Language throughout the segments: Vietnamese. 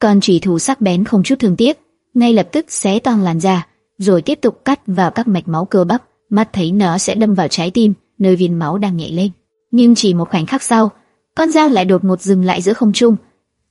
Con chỉ thù sắc bén không chút thương tiếc, ngay lập tức xé toang làn da, rồi tiếp tục cắt vào các mạch máu cơ bắp, mắt thấy nó sẽ đâm vào trái tim, nơi viên máu đang nhảy lên. Nhưng chỉ một khoảnh khắc sau, con dao lại đột ngột dừng lại giữa không trung.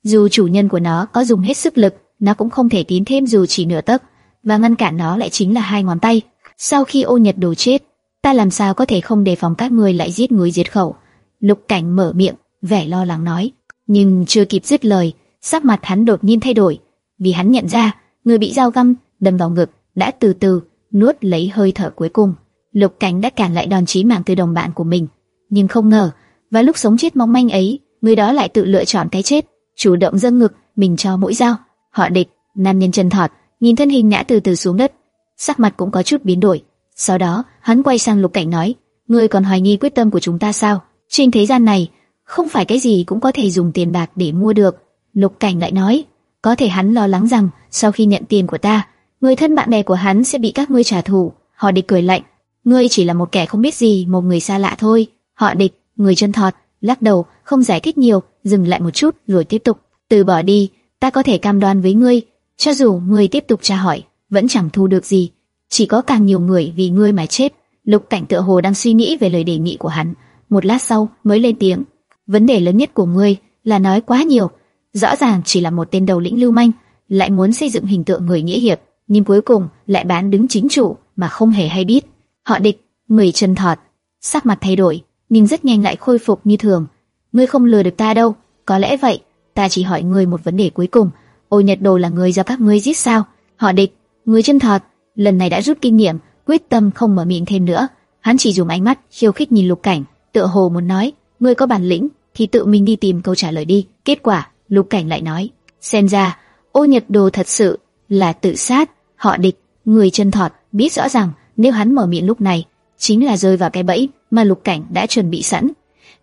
Dù chủ nhân của nó có dùng hết sức lực, nó cũng không thể tiến thêm dù chỉ nửa tấc, và ngăn cản nó lại chính là hai ngón tay. Sau khi ô nhật đồ chết, ta làm sao có thể không đề phòng các người lại giết người diệt khẩu? Lục Cảnh mở miệng, vẻ lo lắng nói, nhưng chưa kịp dứt lời, sắc mặt hắn đột nhiên thay đổi, vì hắn nhận ra người bị dao găm đâm vào ngực đã từ từ nuốt lấy hơi thở cuối cùng. Lục Cảnh đã cản lại đòn chí mạng từ đồng bạn của mình, nhưng không ngờ, vào lúc sống chết mong manh ấy, người đó lại tự lựa chọn cái chết, chủ động dâng ngực mình cho mũi dao. Họ địch, nam nhân chân thọt, nhìn thân hình ngã từ từ xuống đất, sắc mặt cũng có chút biến đổi. Sau đó, hắn quay sang Lục Cảnh nói: "Ngươi còn hoài nghi quyết tâm của chúng ta sao? Trên thế gian này, không phải cái gì cũng có thể dùng tiền bạc để mua được." Lục Cảnh lại nói: "Có thể hắn lo lắng rằng sau khi nhận tiền của ta, người thân bạn bè của hắn sẽ bị các ngươi trả thù." Họ địch cười lạnh: "Ngươi chỉ là một kẻ không biết gì, một người xa lạ thôi." Họ địch, người chân thọt, lắc đầu, không giải thích nhiều, dừng lại một chút rồi tiếp tục: "Từ bỏ đi, ta có thể cam đoan với ngươi, cho dù ngươi tiếp tục tra hỏi, vẫn chẳng thu được gì, chỉ có càng nhiều người vì ngươi mà chết." Lục Cảnh tựa hồ đang suy nghĩ về lời đề nghị của hắn, một lát sau mới lên tiếng: "Vấn đề lớn nhất của ngươi là nói quá nhiều, rõ ràng chỉ là một tên đầu lĩnh lưu manh, lại muốn xây dựng hình tượng người nghĩa hiệp, nhưng cuối cùng lại bán đứng chính chủ mà không hề hay biết." Họ địch, người chân thọt, sắc mặt thay đổi, nhưng rất nhanh lại khôi phục như thường. "Ngươi không lừa được ta đâu, có lẽ vậy." ta chỉ hỏi ngươi một vấn đề cuối cùng, Ô Nhật Đồ là người do các ngươi giết sao? Họ địch, người chân thật, lần này đã rút kinh nghiệm, quyết tâm không mở miệng thêm nữa. Hắn chỉ dùng ánh mắt khiêu khích nhìn Lục Cảnh, tựa hồ muốn nói, ngươi có bản lĩnh thì tự mình đi tìm câu trả lời đi. Kết quả, Lục Cảnh lại nói, xem ra, Ô Nhật Đồ thật sự là tự sát. Họ địch, người chân thọt biết rõ rằng nếu hắn mở miệng lúc này, chính là rơi vào cái bẫy mà Lục Cảnh đã chuẩn bị sẵn.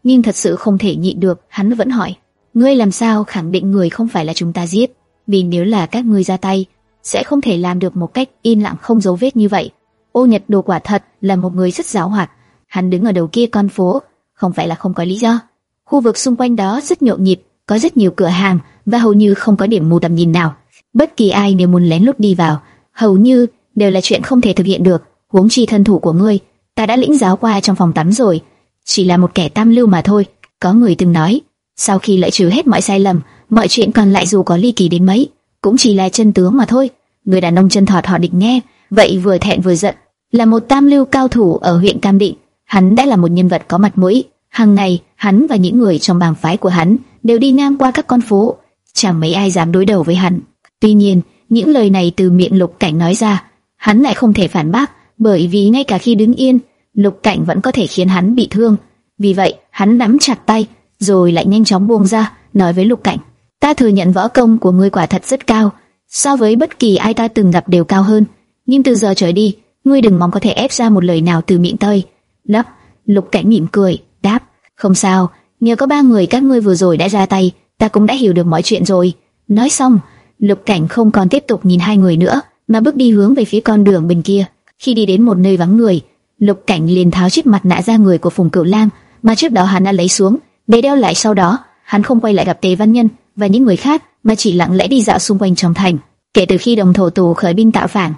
Nhưng thật sự không thể nhịn được, hắn vẫn hỏi, Ngươi làm sao khẳng định người không phải là chúng ta giết? Vì nếu là các ngươi ra tay, sẽ không thể làm được một cách im lặng không dấu vết như vậy. Ô Nhật Đồ quả thật là một người rất giáo hoạt. Hắn đứng ở đầu kia con phố, không phải là không có lý do. Khu vực xung quanh đó rất nhộn nhịp, có rất nhiều cửa hàng và hầu như không có điểm mù tầm nhìn nào. Bất kỳ ai nếu muốn lén lút đi vào, hầu như đều là chuyện không thể thực hiện được. Huống chi thân thủ của ngươi, ta đã lĩnh giáo qua trong phòng tắm rồi, chỉ là một kẻ tam lưu mà thôi. Có người từng nói, sau khi lại trừ hết mọi sai lầm, mọi chuyện còn lại dù có ly kỳ đến mấy, cũng chỉ là chân tướng mà thôi. Người đàn ông chân thọt họ định nghe, vậy vừa thẹn vừa giận, là một tam lưu cao thủ ở huyện Cam Định, hắn đã là một nhân vật có mặt mũi. Hàng ngày, hắn và những người trong bang phái của hắn đều đi ngang qua các con phố, chẳng mấy ai dám đối đầu với hắn. Tuy nhiên, những lời này từ miệng Lục Cảnh nói ra, hắn lại không thể phản bác, bởi vì ngay cả khi đứng yên, Lục Cảnh vẫn có thể khiến hắn bị thương. Vì vậy, hắn nắm chặt tay, rồi lại nhanh chóng buông ra, nói với Lục Cảnh: "Ta thừa nhận võ công của ngươi quả thật rất cao, so với bất kỳ ai ta từng gặp đều cao hơn, nhưng từ giờ trở đi, ngươi đừng mong có thể ép ra một lời nào từ miệng tôi." Lấp, Lục Cảnh mỉm cười, đáp: "Không sao, nhờ có ba người các ngươi vừa rồi đã ra tay, ta cũng đã hiểu được mọi chuyện rồi." Nói xong, Lục Cảnh không còn tiếp tục nhìn hai người nữa, mà bước đi hướng về phía con đường bên kia. Khi đi đến một nơi vắng người, Lục Cảnh liền tháo chiếc mặt nạ ra người của Phùng Cửu Lam mà trước đó hắn đã lấy xuống, để đeo lại sau đó, hắn không quay lại gặp Tề Văn Nhân và những người khác, mà chỉ lặng lẽ đi dạo xung quanh trong thành. Kể từ khi đồng thổ tù khởi binh tạo phản,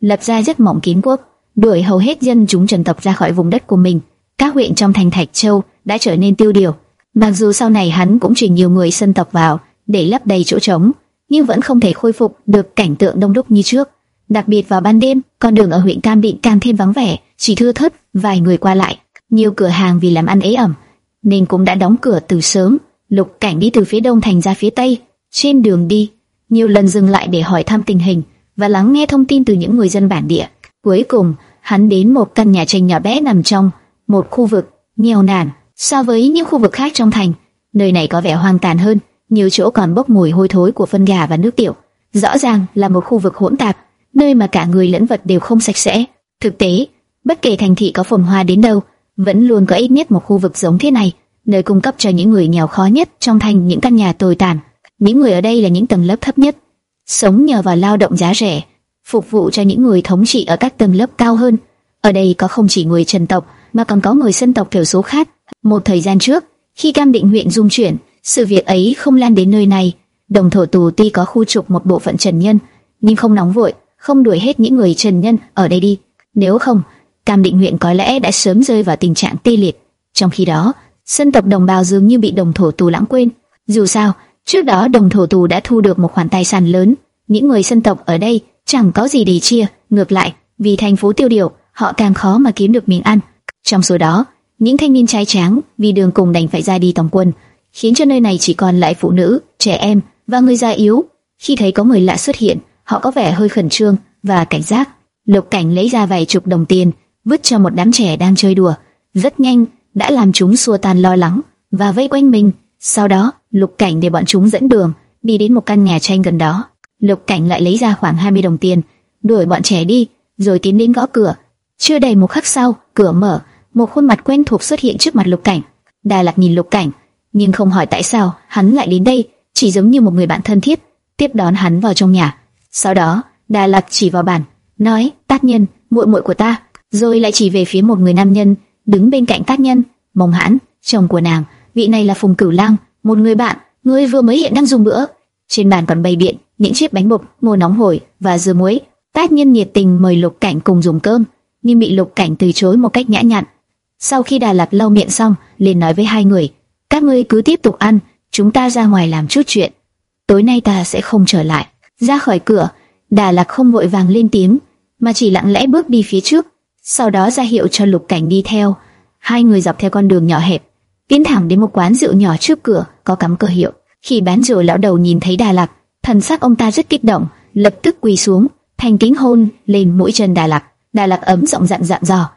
lập ra rất mỏng kín quốc, đuổi hầu hết dân chúng trần tộc ra khỏi vùng đất của mình, các huyện trong thành Thạch Châu đã trở nên tiêu điều. Mặc dù sau này hắn cũng chuyển nhiều người dân tộc vào để lấp đầy chỗ trống, nhưng vẫn không thể khôi phục được cảnh tượng đông đúc như trước. Đặc biệt vào ban đêm, con đường ở huyện Cam Định càng thêm vắng vẻ, chỉ thưa thớt vài người qua lại. Nhiều cửa hàng vì làm ăn ế ẩm nên cũng đã đóng cửa từ sớm. Lục Cảnh đi từ phía đông thành ra phía tây, trên đường đi, nhiều lần dừng lại để hỏi thăm tình hình và lắng nghe thông tin từ những người dân bản địa. Cuối cùng, hắn đến một căn nhà tranh nhỏ bé nằm trong một khu vực nghèo nàn so với những khu vực khác trong thành. Nơi này có vẻ hoang tàn hơn, nhiều chỗ còn bốc mùi hôi thối của phân gà và nước tiểu. Rõ ràng là một khu vực hỗn tạp, nơi mà cả người lẫn vật đều không sạch sẽ. Thực tế, bất kể thành thị có phồn hoa đến đâu, vẫn luôn có ít nhất một khu vực giống thế này, nơi cung cấp cho những người nghèo khó nhất trong thành những căn nhà tồi tàn. Những người ở đây là những tầng lớp thấp nhất, sống nhờ vào lao động giá rẻ, phục vụ cho những người thống trị ở các tầng lớp cao hơn. Ở đây có không chỉ người Trần tộc mà còn có người dân tộc thiểu số khác. Một thời gian trước, khi Cam Định huyện dung chuyển, sự việc ấy không lan đến nơi này, đồng thổ tù tuy có khu trục một bộ phận trần nhân, nhưng không nóng vội, không đuổi hết những người trần nhân ở đây đi. Nếu không, Cam Định huyện có lẽ đã sớm rơi vào tình trạng tê liệt. Trong khi đó, dân tộc đồng bào dường như bị đồng thổ tù lãng quên. Dù sao, trước đó đồng thổ tù đã thu được một khoản tài sản lớn, những người dân tộc ở đây chẳng có gì để chia, ngược lại, vì thành phố tiêu điều, họ càng khó mà kiếm được miếng ăn. Trong số đó, những thanh niên trai tráng vì đường cùng đành phải ra đi tổng quân, khiến cho nơi này chỉ còn lại phụ nữ, trẻ em và người già yếu. Khi thấy có người lạ xuất hiện, họ có vẻ hơi khẩn trương và cảnh giác. Lục Cảnh lấy ra vài chục đồng tiền, vứt cho một đám trẻ đang chơi đùa. Rất nhanh, đã làm chúng xua tan lo lắng và vây quanh mình. Sau đó, Lục Cảnh để bọn chúng dẫn đường, đi đến một căn nhà tranh gần đó. Lục Cảnh lại lấy ra khoảng 20 đồng tiền, đuổi bọn trẻ đi, rồi tiến đến gõ cửa. Chưa đầy một khắc sau, cửa mở, một khuôn mặt quen thuộc xuất hiện trước mặt Lục Cảnh. Đà lạt nhìn Lục Cảnh, nhưng không hỏi tại sao hắn lại đến đây, chỉ giống như một người bạn thân thiết, tiếp đón hắn vào trong nhà. Sau đó, Đà lạt chỉ vào bàn, nói: "Tác nhân, muội muội của ta." Rồi lại chỉ về phía một người nam nhân đứng bên cạnh tác nhân, Mông Hãn, chồng của nàng, vị này là Phùng Cửu Lang, một người bạn, người vừa mới hiện đang dùng bữa. Trên bàn còn bày biện những chiếc bánh bột, ngô nóng hổi và dưa muối. Tác nhân nhiệt tình mời Lục Cảnh cùng dùng cơm, nhưng bị Lục Cảnh từ chối một cách nhã nhặn. Sau khi Đà Lạt lau miệng xong, liền nói với hai người: các ngươi cứ tiếp tục ăn, chúng ta ra ngoài làm chút chuyện. Tối nay ta sẽ không trở lại. Ra khỏi cửa, Đà Lạt không vội vàng lên tiếng, mà chỉ lặng lẽ bước đi phía trước, sau đó ra hiệu cho Lục Cảnh đi theo. Hai người dọc theo con đường nhỏ hẹp, tiến thẳng đến một quán rượu nhỏ trước cửa có cắm cờ hiệu. Khi bán rượu lão đầu nhìn thấy Đà Lạt, thần sắc ông ta rất kích động, lập tức quỳ xuống, thành kính hôn lên mũi chân Đà Lạt. Đà Lạt ấm giọng dặn dặn dò,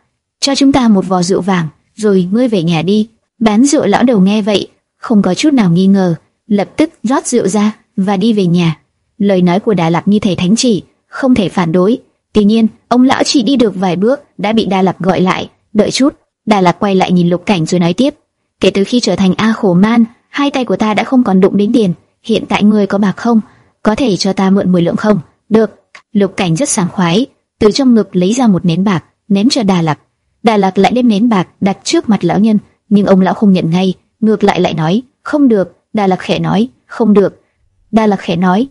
cho chúng ta một vò rượu vàng, rồi ngươi về nhà đi. Bán rượu lão đầu nghe vậy, không có chút nào nghi ngờ, lập tức rót rượu ra và đi về nhà. Lời nói của Đà Lạt như thể thánh chỉ, không thể phản đối. Tuy nhiên, ông lão chỉ đi được vài bước đã bị Đà Lạt gọi lại. Đợi chút, Đà Lạt quay lại nhìn Lục Cảnh rồi nói tiếp: kể từ khi trở thành A Khổ Man, hai tay của ta đã không còn đụng đến tiền. Hiện tại ngươi có bạc không? Có thể cho ta mượn 10 lượng không? Được. Lục Cảnh rất sảng khoái, từ trong ngực lấy ra một nén bạc, ném cho Đà Lạt. Đà Lạt lại đem nến bạc đặt trước mặt lão nhân nhưng ông lão không nhận ngay, ngược lại lại nói, không được. Đà Lạc khẽ nói, không được. Đà Lạc khẽ nói,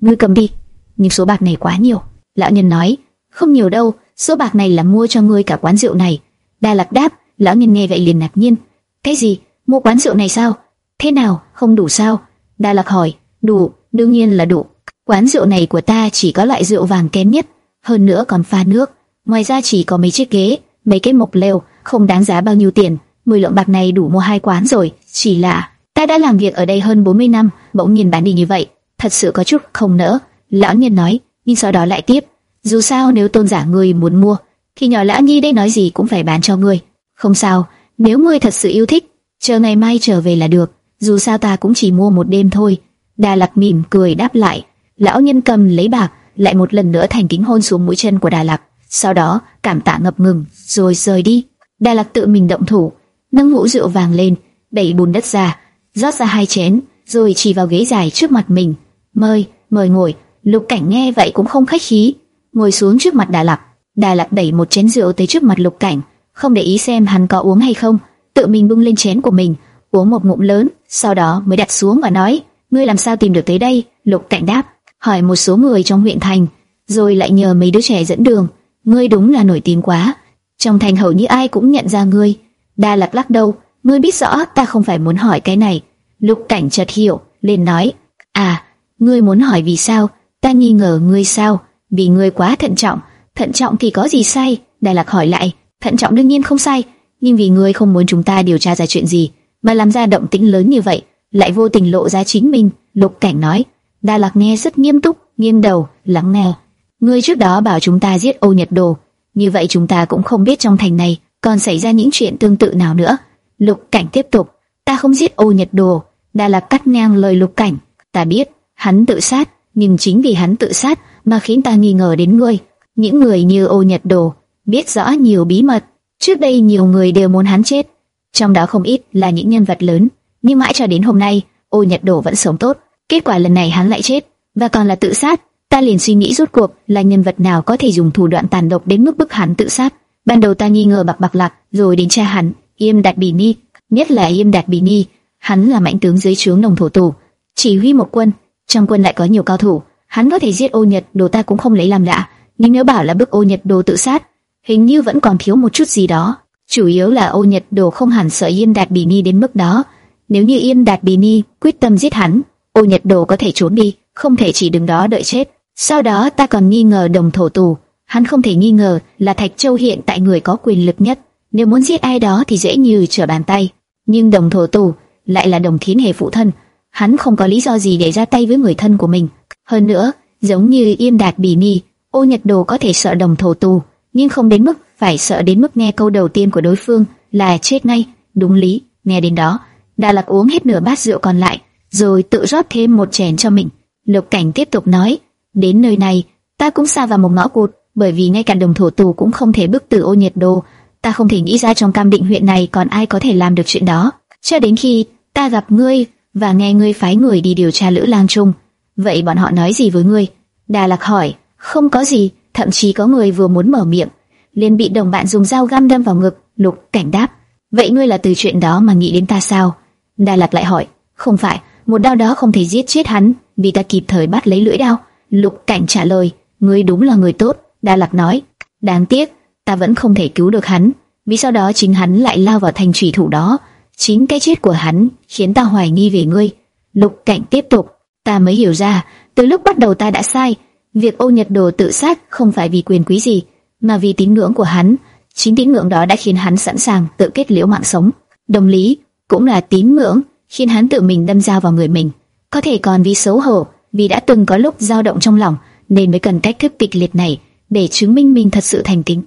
ngươi cầm đi, nhưng số bạc này quá nhiều. Lão nhân nói, không nhiều đâu, số bạc này là mua cho ngươi cả quán rượu này. Đà Lạc đáp, lão nhân nghe vậy liền ngạc nhiên, cái gì? Mua quán rượu này sao? Thế nào? Không đủ sao? Đà Lạc hỏi, đủ, đương nhiên là đủ. Quán rượu này của ta chỉ có loại rượu vàng kém nhất, hơn nữa còn pha nước. Ngoài ra chỉ có mấy chiếc ghế, mấy cái mộc lều, không đáng giá bao nhiêu tiền. 10 lượng bạc này đủ mua hai quán rồi, chỉ là ta đã làm việc ở đây hơn 40 năm, bỗng nhiên bán đi như vậy, thật sự có chút không nỡ. Lão nhân nói, nhưng sau đó lại tiếp, dù sao nếu tôn giả ngươi muốn mua, thì nhỏ lão nhi đây nói gì cũng phải bán cho ngươi. Không sao, nếu ngươi thật sự yêu thích, chờ ngày mai trở về là được, dù sao ta cũng chỉ mua một đêm thôi. Đà Lạc mỉm cười đáp lại, lão nhân cầm lấy bạc, lại một lần nữa thành kính hôn xuống mũi chân của Đà Lạc, sau đó cảm tạ ngập ngừng, rồi rời đi. Đà Lạc tự mình động thủ, nâng hũ rượu vàng lên, đẩy bùn đất ra, rót ra hai chén, rồi chỉ vào ghế dài trước mặt mình. Mời, mời ngồi. Lục Cảnh nghe vậy cũng không khách khí, ngồi xuống trước mặt Đà Lạt. Đà Lạt đẩy một chén rượu tới trước mặt Lục Cảnh, không để ý xem hắn có uống hay không, tự mình bưng lên chén của mình, uống một ngụm lớn, sau đó mới đặt xuống và nói: "Ngươi làm sao tìm được tới đây?" Lục Cảnh đáp: "Hỏi một số người trong huyện thành, rồi lại nhờ mấy đứa trẻ dẫn đường. Ngươi đúng là nổi tiếng quá, trong thành hầu như ai cũng nhận ra ngươi." Đa Lạc lắc đầu, ngươi biết rõ ta không phải muốn hỏi cái này. Lục Cảnh chợt hiểu, liền nói, à, ngươi muốn hỏi vì sao? Ta nghi ngờ ngươi sao? Vì ngươi quá thận trọng, thận trọng thì có gì sai? Đa Lạc hỏi lại, thận trọng đương nhiên không sai, nhưng vì ngươi không muốn chúng ta điều tra ra chuyện gì, mà làm ra động tĩnh lớn như vậy, lại vô tình lộ ra chính mình. Lục Cảnh nói, Đa Lạc nghe rất nghiêm túc, nghiêng đầu, lắng nghe. Ngươi trước đó bảo chúng ta giết Âu Nhật Đồ, như vậy chúng ta cũng không biết trong thành này còn xảy ra những chuyện tương tự nào nữa. Lục Cảnh tiếp tục, ta không giết Âu Nhật Đồ, đã là cắt ngang lời Lục Cảnh. Ta biết hắn tự sát, nhưng chính vì hắn tự sát mà khiến ta nghi ngờ đến ngươi. Những người như Âu Nhật Đồ biết rõ nhiều bí mật, trước đây nhiều người đều muốn hắn chết, trong đó không ít là những nhân vật lớn. Nhưng mãi cho đến hôm nay, Âu Nhật Đồ vẫn sống tốt. Kết quả lần này hắn lại chết, và còn là tự sát. Ta liền suy nghĩ rốt cuộc là nhân vật nào có thể dùng thủ đoạn tàn độc đến mức bức hắn tự sát. Ban đầu ta nghi ngờ bạc bạc lạc, rồi đến cha hắn, Yêm Đạt Bì Ni, nhất là Yêm Đạt Bì Ni, hắn là mãnh tướng dưới trướng đồng thổ tù. chỉ huy một quân, trong quân lại có nhiều cao thủ, hắn có thể giết ô nhật đồ ta cũng không lấy làm lạ. Nhưng nếu bảo là bức ô nhật đồ tự sát, hình như vẫn còn thiếu một chút gì đó. Chủ yếu là ô nhật đồ không hẳn sợ Yêm Đạt Bì Ni đến mức đó. Nếu như Yêm Đạt Bì Ni quyết tâm giết hắn, ô nhật đồ có thể trốn đi, không thể chỉ đứng đó đợi chết. Sau đó ta còn nghi ngờ đồng thổ tù, hắn không thể nghi ngờ là Thạch Châu hiện tại người có quyền lực nhất. Nếu muốn giết ai đó thì dễ như trở bàn tay. Nhưng đồng thổ tù lại là đồng thiến hề phụ thân, hắn không có lý do gì để ra tay với người thân của mình. Hơn nữa, giống như Yên Đạt Bì Ni, ô nhật đồ có thể sợ đồng thổ tù, nhưng không đến mức phải sợ đến mức nghe câu đầu tiên của đối phương là chết ngay. Đúng lý, nghe đến đó, Đà Lạc uống hết nửa bát rượu còn lại, rồi tự rót thêm một chén cho mình. Lục Cảnh tiếp tục nói, đến nơi này, ta cũng xa vào một ngõ cụt, bởi vì ngay cả đồng thổ tù cũng không thể bước từ ô nhiệt đồ, ta không thể nghĩ ra trong Cam Định huyện này còn ai có thể làm được chuyện đó. Cho đến khi ta gặp ngươi và nghe ngươi phái người đi điều tra Lữ Lang Trung, vậy bọn họ nói gì với ngươi? Đà Lạc hỏi, không có gì, thậm chí có người vừa muốn mở miệng, liền bị đồng bạn dùng dao găm đâm vào ngực. Lục Cảnh đáp, vậy ngươi là từ chuyện đó mà nghĩ đến ta sao? Đà Lạc lại hỏi, không phải, một đao đó không thể giết chết hắn, vì ta kịp thời bắt lấy lưỡi đao. Lục Cảnh trả lời, ngươi đúng là người tốt. Đa Lạc nói, đáng tiếc, ta vẫn không thể cứu được hắn, vì sau đó chính hắn lại lao vào thành trì thủ đó. Chính cái chết của hắn khiến ta hoài nghi về ngươi. Lục Cảnh tiếp tục, ta mới hiểu ra, từ lúc bắt đầu ta đã sai. Việc ô nhật đồ tự sát không phải vì quyền quý gì, mà vì tín ngưỡng của hắn. Chính tín ngưỡng đó đã khiến hắn sẵn sàng tự kết liễu mạng sống. Đồng lý, cũng là tín ngưỡng khiến hắn tự mình đâm dao vào người mình. Có thể còn vì xấu hổ, vì đã từng có lúc dao động trong lòng, nên mới cần cách thức kịch liệt này để chứng minh mình thật sự thành kính.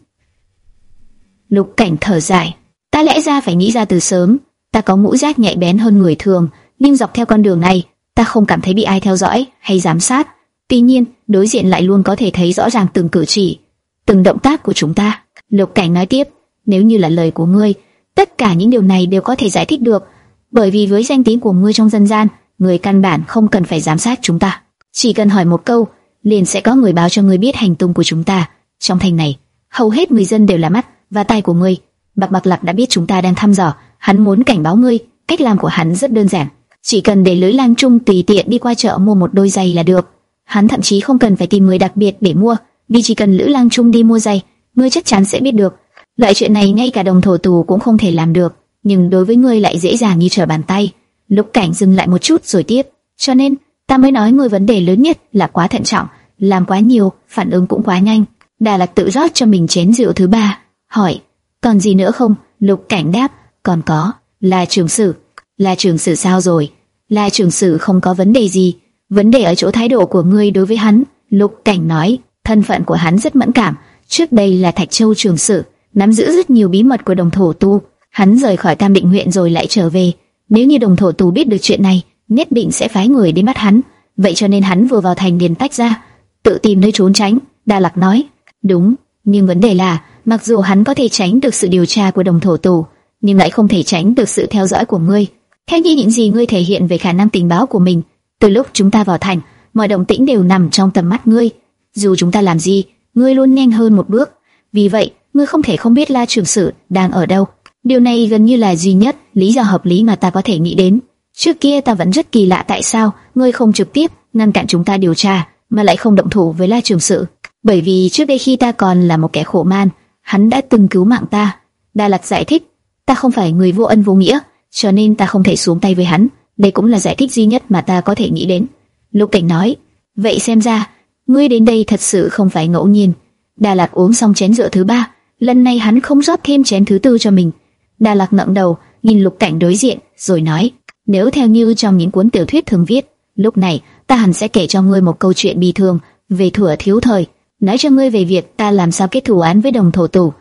Lục Cảnh thở dài, ta lẽ ra phải nghĩ ra từ sớm, ta có ngũ giác nhạy bén hơn người thường, nhưng dọc theo con đường này, ta không cảm thấy bị ai theo dõi hay giám sát. Tuy nhiên, đối diện lại luôn có thể thấy rõ ràng từng cử chỉ, từng động tác của chúng ta. Lục Cảnh nói tiếp, nếu như là lời của ngươi, tất cả những điều này đều có thể giải thích được, bởi vì với danh tiếng của ngươi trong dân gian, người căn bản không cần phải giám sát chúng ta, chỉ cần hỏi một câu, liền sẽ có người báo cho ngươi biết hành tung của chúng ta. Trong thành này, hầu hết người dân đều là mắt và tai của ngươi. Bạc Bạc Lạc đã biết chúng ta đang thăm dò, hắn muốn cảnh báo ngươi. Cách làm của hắn rất đơn giản, chỉ cần để lưới lang trung tùy tiện đi qua chợ mua một đôi giày là được. Hắn thậm chí không cần phải tìm người đặc biệt để mua, vì chỉ cần lữ lang trung đi mua giày, ngươi chắc chắn sẽ biết được. Loại chuyện này ngay cả đồng thổ tù cũng không thể làm được, nhưng đối với ngươi lại dễ dàng như trở bàn tay. Lục Cảnh dừng lại một chút rồi tiếp, cho nên ta mới nói ngươi vấn đề lớn nhất là quá thận trọng, làm quá nhiều, phản ứng cũng quá nhanh. Đà Lạt tự rót cho mình chén rượu thứ ba, hỏi, còn gì nữa không? Lục Cảnh đáp, còn có, là trường sử. Là trường sử sao rồi? Là trường sử không có vấn đề gì, vấn đề ở chỗ thái độ của ngươi đối với hắn. Lục Cảnh nói, thân phận của hắn rất mẫn cảm, trước đây là Thạch Châu trường sử, nắm giữ rất nhiều bí mật của đồng thổ tu. Hắn rời khỏi Tam Định huyện rồi lại trở về, nếu như đồng thổ tù biết được chuyện này, nhất định sẽ phái người đến bắt hắn. Vậy cho nên hắn vừa vào thành liền tách ra, tự tìm nơi trốn tránh. Đa Lạc nói, đúng, nhưng vấn đề là, mặc dù hắn có thể tránh được sự điều tra của đồng thổ tù, nhưng lại không thể tránh được sự theo dõi của ngươi. Theo như những gì ngươi thể hiện về khả năng tình báo của mình, từ lúc chúng ta vào thành, mọi động tĩnh đều nằm trong tầm mắt ngươi. Dù chúng ta làm gì, ngươi luôn nhanh hơn một bước. Vì vậy, ngươi không thể không biết La Trường Sử đang ở đâu. Điều này gần như là duy nhất lý do hợp lý mà ta có thể nghĩ đến. Trước kia ta vẫn rất kỳ lạ tại sao ngươi không trực tiếp ngăn cản chúng ta điều tra, mà lại không động thủ với La Trường Sự. Bởi vì trước đây khi ta còn là một kẻ khổ man, hắn đã từng cứu mạng ta. Đa lạt giải thích, ta không phải người vô ân vô nghĩa, cho nên ta không thể xuống tay với hắn. Đây cũng là giải thích duy nhất mà ta có thể nghĩ đến. Lục Cảnh nói, vậy xem ra, ngươi đến đây thật sự không phải ngẫu nhiên. Đa lạt uống xong chén rượu thứ ba, lần này hắn không rót thêm chén thứ tư cho mình. Đa Lạc ngẩng đầu, nhìn Lục Cảnh đối diện, rồi nói, nếu theo như trong những cuốn tiểu thuyết thường viết, lúc này ta hẳn sẽ kể cho ngươi một câu chuyện bi thương về thuở thiếu thời, nói cho ngươi về việc ta làm sao kết thù án với đồng thổ tù,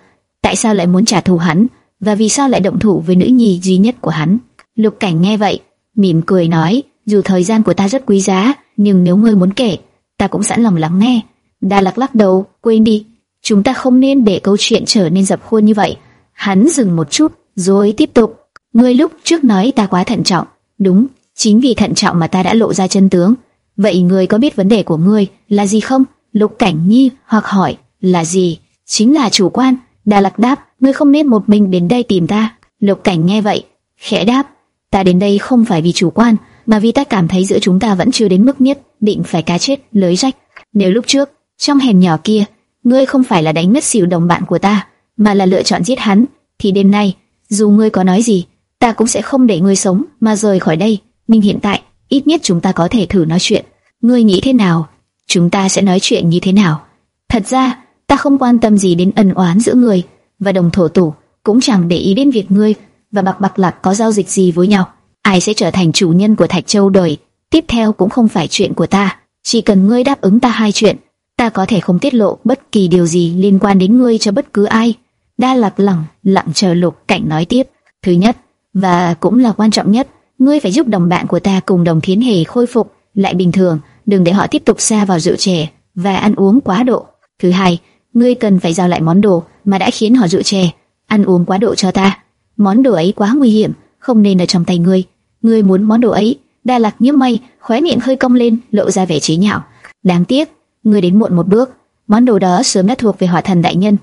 tại sao lại muốn trả thù hắn và vì sao lại động thủ với nữ nhi duy nhất của hắn. Lục Cảnh nghe vậy, mỉm cười nói, dù thời gian của ta rất quý giá, nhưng nếu ngươi muốn kể, ta cũng sẵn lòng lắng nghe. Đa Lạc lắc đầu, quên đi, chúng ta không nên để câu chuyện trở nên dập khuôn như vậy. Hắn dừng một chút, rồi tiếp tục. Ngươi lúc trước nói ta quá thận trọng, đúng, chính vì thận trọng mà ta đã lộ ra chân tướng. Vậy ngươi có biết vấn đề của ngươi là gì không? Lục Cảnh Nhi hoặc hỏi là gì? Chính là chủ quan. Đà Lạc đáp, ngươi không biết một mình đến đây tìm ta. Lục Cảnh nghe vậy, khẽ đáp, ta đến đây không phải vì chủ quan, mà vì ta cảm thấy giữa chúng ta vẫn chưa đến mức nhất định phải cá chết lưới rách. Nếu lúc trước trong hẻm nhỏ kia, ngươi không phải là đánh mất xỉu đồng bạn của ta, mà là lựa chọn giết hắn, thì đêm nay, dù ngươi có nói gì, ta cũng sẽ không để ngươi sống mà rời khỏi đây. Nhưng hiện tại, ít nhất chúng ta có thể thử nói chuyện. Ngươi nghĩ thế nào? Chúng ta sẽ nói chuyện như thế nào? Thật ra, ta không quan tâm gì đến ân oán giữa ngươi và đồng thổ tủ, cũng chẳng để ý đến việc ngươi và bạc bạc lạc có giao dịch gì với nhau. Ai sẽ trở thành chủ nhân của Thạch Châu đời tiếp theo cũng không phải chuyện của ta. Chỉ cần ngươi đáp ứng ta hai chuyện, ta có thể không tiết lộ bất kỳ điều gì liên quan đến ngươi cho bất cứ ai. Đa lạc lặng, lặng chờ lục cảnh nói tiếp. Thứ nhất, và cũng là quan trọng nhất, ngươi phải giúp đồng bạn của ta cùng đồng thiến hề khôi phục lại bình thường, đừng để họ tiếp tục xa vào rượu chè và ăn uống quá độ. Thứ hai, ngươi cần phải giao lại món đồ mà đã khiến họ rượu chè, ăn uống quá độ cho ta. Món đồ ấy quá nguy hiểm, không nên ở trong tay ngươi. Ngươi muốn món đồ ấy? Đa Lạc nhếch mây, khóe miệng hơi cong lên, lộ ra vẻ chế nhạo. Đáng tiếc, ngươi đến muộn một bước. Món đồ đó sớm đã thuộc về hỏa thần đại nhân.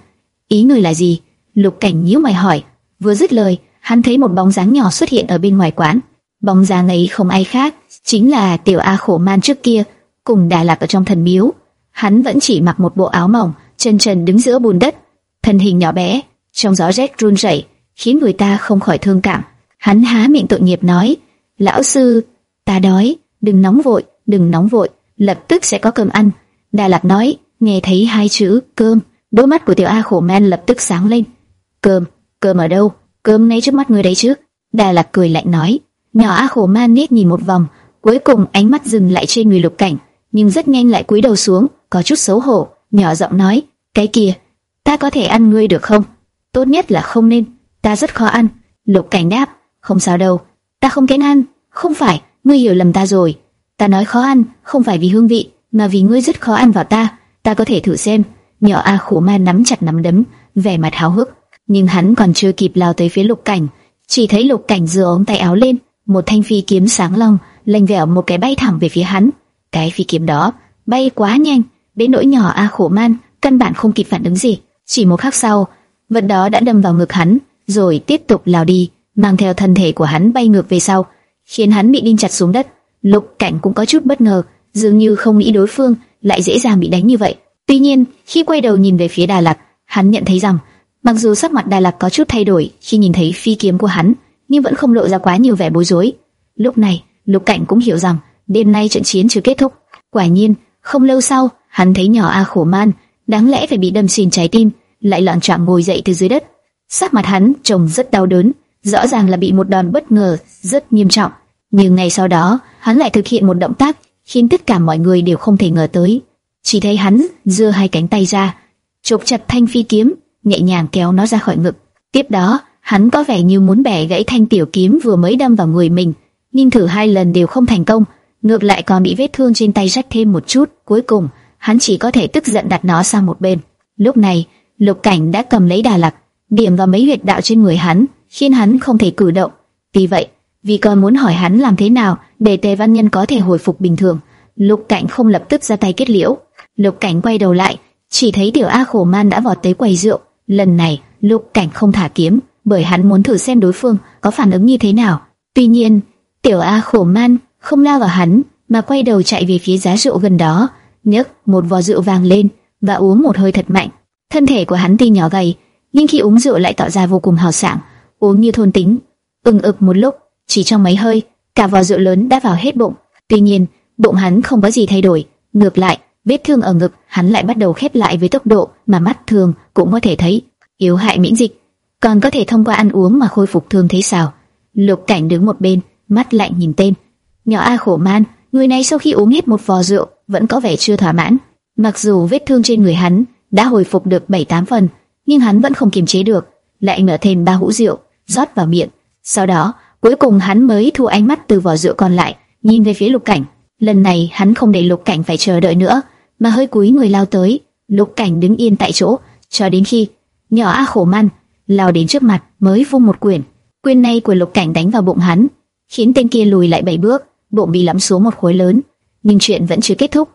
Ý ngươi là gì? Lục Cảnh nhíu mày hỏi. Vừa dứt lời, hắn thấy một bóng dáng nhỏ xuất hiện ở bên ngoài quán. Bóng dáng ấy không ai khác, chính là Tiểu A Khổ Man trước kia, cùng Đà Lạc ở trong thần miếu. Hắn vẫn chỉ mặc một bộ áo mỏng, chân trần đứng giữa bùn đất, thân hình nhỏ bé, trong gió rét run rẩy, khiến người ta không khỏi thương cảm. Hắn há miệng tội nghiệp nói: "Lão sư, ta đói, đừng nóng vội, đừng nóng vội, lập tức sẽ có cơm ăn." Đà Lạc nói, nghe thấy hai chữ cơm, đôi mắt của Tiểu A Khổ Man lập tức sáng lên. "Cơm? Cơm ở đâu? Cơm ngay trước mắt người đấy chứ?" Đà Lạc cười lạnh nói. Nhỏ A Khổ Man liếc nhìn một vòng, cuối cùng ánh mắt dừng lại trên người Lục Cảnh, nhưng rất nhanh lại cúi đầu xuống, có chút xấu hổ, nhỏ giọng nói: "Cái kia, ta có thể ăn ngươi được không?" "Tốt nhất là không nên, ta rất khó ăn." Lục Cảnh đáp: "Không sao đâu, ta không kén ăn." "Không phải, ngươi hiểu lầm ta rồi. Ta nói khó ăn, không phải vì hương vị, mà vì ngươi rất khó ăn vào ta. Ta có thể thử xem." Nhỏ A Khổ Man nắm chặt nắm đấm, vẻ mặt háo hức, nhưng hắn còn chưa kịp lao tới phía Lục Cảnh, chỉ thấy Lục Cảnh giơ ống tay áo lên, một thanh phi kiếm sáng long, lênh vẹo một cái bay thẳng về phía hắn. Cái phi kiếm đó bay quá nhanh, đến nỗi nhỏ A Khổ Man căn bản không kịp phản ứng gì. Chỉ một khắc sau, vật đó đã đâm vào ngực hắn, rồi tiếp tục lao đi, mang theo thân thể của hắn bay ngược về sau, khiến hắn bị đinh chặt xuống đất. Lục Cảnh cũng có chút bất ngờ, dường như không nghĩ đối phương lại dễ dàng bị đánh như vậy. Tuy nhiên, khi quay đầu nhìn về phía Đà Lạt, hắn nhận thấy rằng, mặc dù sắc mặt Đà Lạt có chút thay đổi khi nhìn thấy phi kiếm của hắn, nhưng vẫn không lộ ra quá nhiều vẻ bối rối. Lúc này, Lục Cảnh cũng hiểu rằng đêm nay trận chiến chưa kết thúc. Quả nhiên, không lâu sau, hắn thấy nhỏ A Khổ Man đáng lẽ phải bị đâm xuyên trái tim, lại loạn trạng ngồi dậy từ dưới đất. Sắc mặt hắn trông rất đau đớn, rõ ràng là bị một đòn bất ngờ rất nghiêm trọng. Nhưng ngày sau đó, hắn lại thực hiện một động tác khiến tất cả mọi người đều không thể ngờ tới. Chỉ thấy hắn giơ hai cánh tay ra, chộp chặt thanh phi kiếm, nhẹ nhàng kéo nó ra khỏi ngực. Tiếp đó, hắn có vẻ như muốn bẻ gãy thanh tiểu kiếm vừa mới đâm vào người mình, nhưng thử hai lần đều không thành công, ngược lại còn bị vết thương trên tay rách thêm một chút. Cuối cùng, hắn chỉ có thể tức giận đặt nó sang một bên. Lúc này, Lục Cảnh đã cầm lấy đà lạc, điểm vào mấy huyệt đạo trên người hắn, khiến hắn không thể cử động. Vì vậy, vì còn muốn hỏi hắn làm thế nào để Tề Văn Nhân có thể hồi phục bình thường, Lục Cảnh không lập tức ra tay kết liễu. Lục Cảnh quay đầu lại, chỉ thấy Tiểu A Khổ Man đã vọt tới quầy rượu. Lần này, Lục Cảnh không thả kiếm, bởi hắn muốn thử xem đối phương có phản ứng như thế nào. Tuy nhiên, Tiểu A Khổ Man không lao vào hắn, mà quay đầu chạy về phía giá rượu gần đó, nhấc một vò rượu vàng lên và uống một hơi thật mạnh. Thân thể của hắn tuy nhỏ gầy, nhưng khi uống rượu lại tỏ ra vô cùng hào sảng, uống như thôn tính. Ưng ực một lúc, chỉ trong mấy hơi, cả vò rượu lớn đã vào hết bụng. Tuy nhiên, bụng hắn không có gì thay đổi, ngược lại, vết thương ở ngực hắn lại bắt đầu khép lại với tốc độ mà mắt thường cũng có thể thấy. Yếu hại miễn dịch, còn có thể thông qua ăn uống mà khôi phục thương thế sao? Lục Cảnh đứng một bên, mắt lạnh nhìn tên. Nhỏ A khổ man, người này sau khi uống hết một vò rượu vẫn có vẻ chưa thỏa mãn. Mặc dù vết thương trên người hắn đã hồi phục được bảy tám phần, nhưng hắn vẫn không kiềm chế được, lại mở thêm ba hũ rượu rót vào miệng. Sau đó, cuối cùng hắn mới thu ánh mắt từ vò rượu còn lại, nhìn về phía Lục Cảnh. Lần này hắn không để Lục Cảnh phải chờ đợi nữa, mà hơi cúi người lao tới. Lục Cảnh đứng yên tại chỗ, cho đến khi nhỏ A khổ man lao đến trước mặt mới vung một quyền. Quyền này của Lục Cảnh đánh vào bụng hắn, khiến tên kia lùi lại bảy bước, bụng bị lắm xuống một khối lớn. Nhưng chuyện vẫn chưa kết thúc.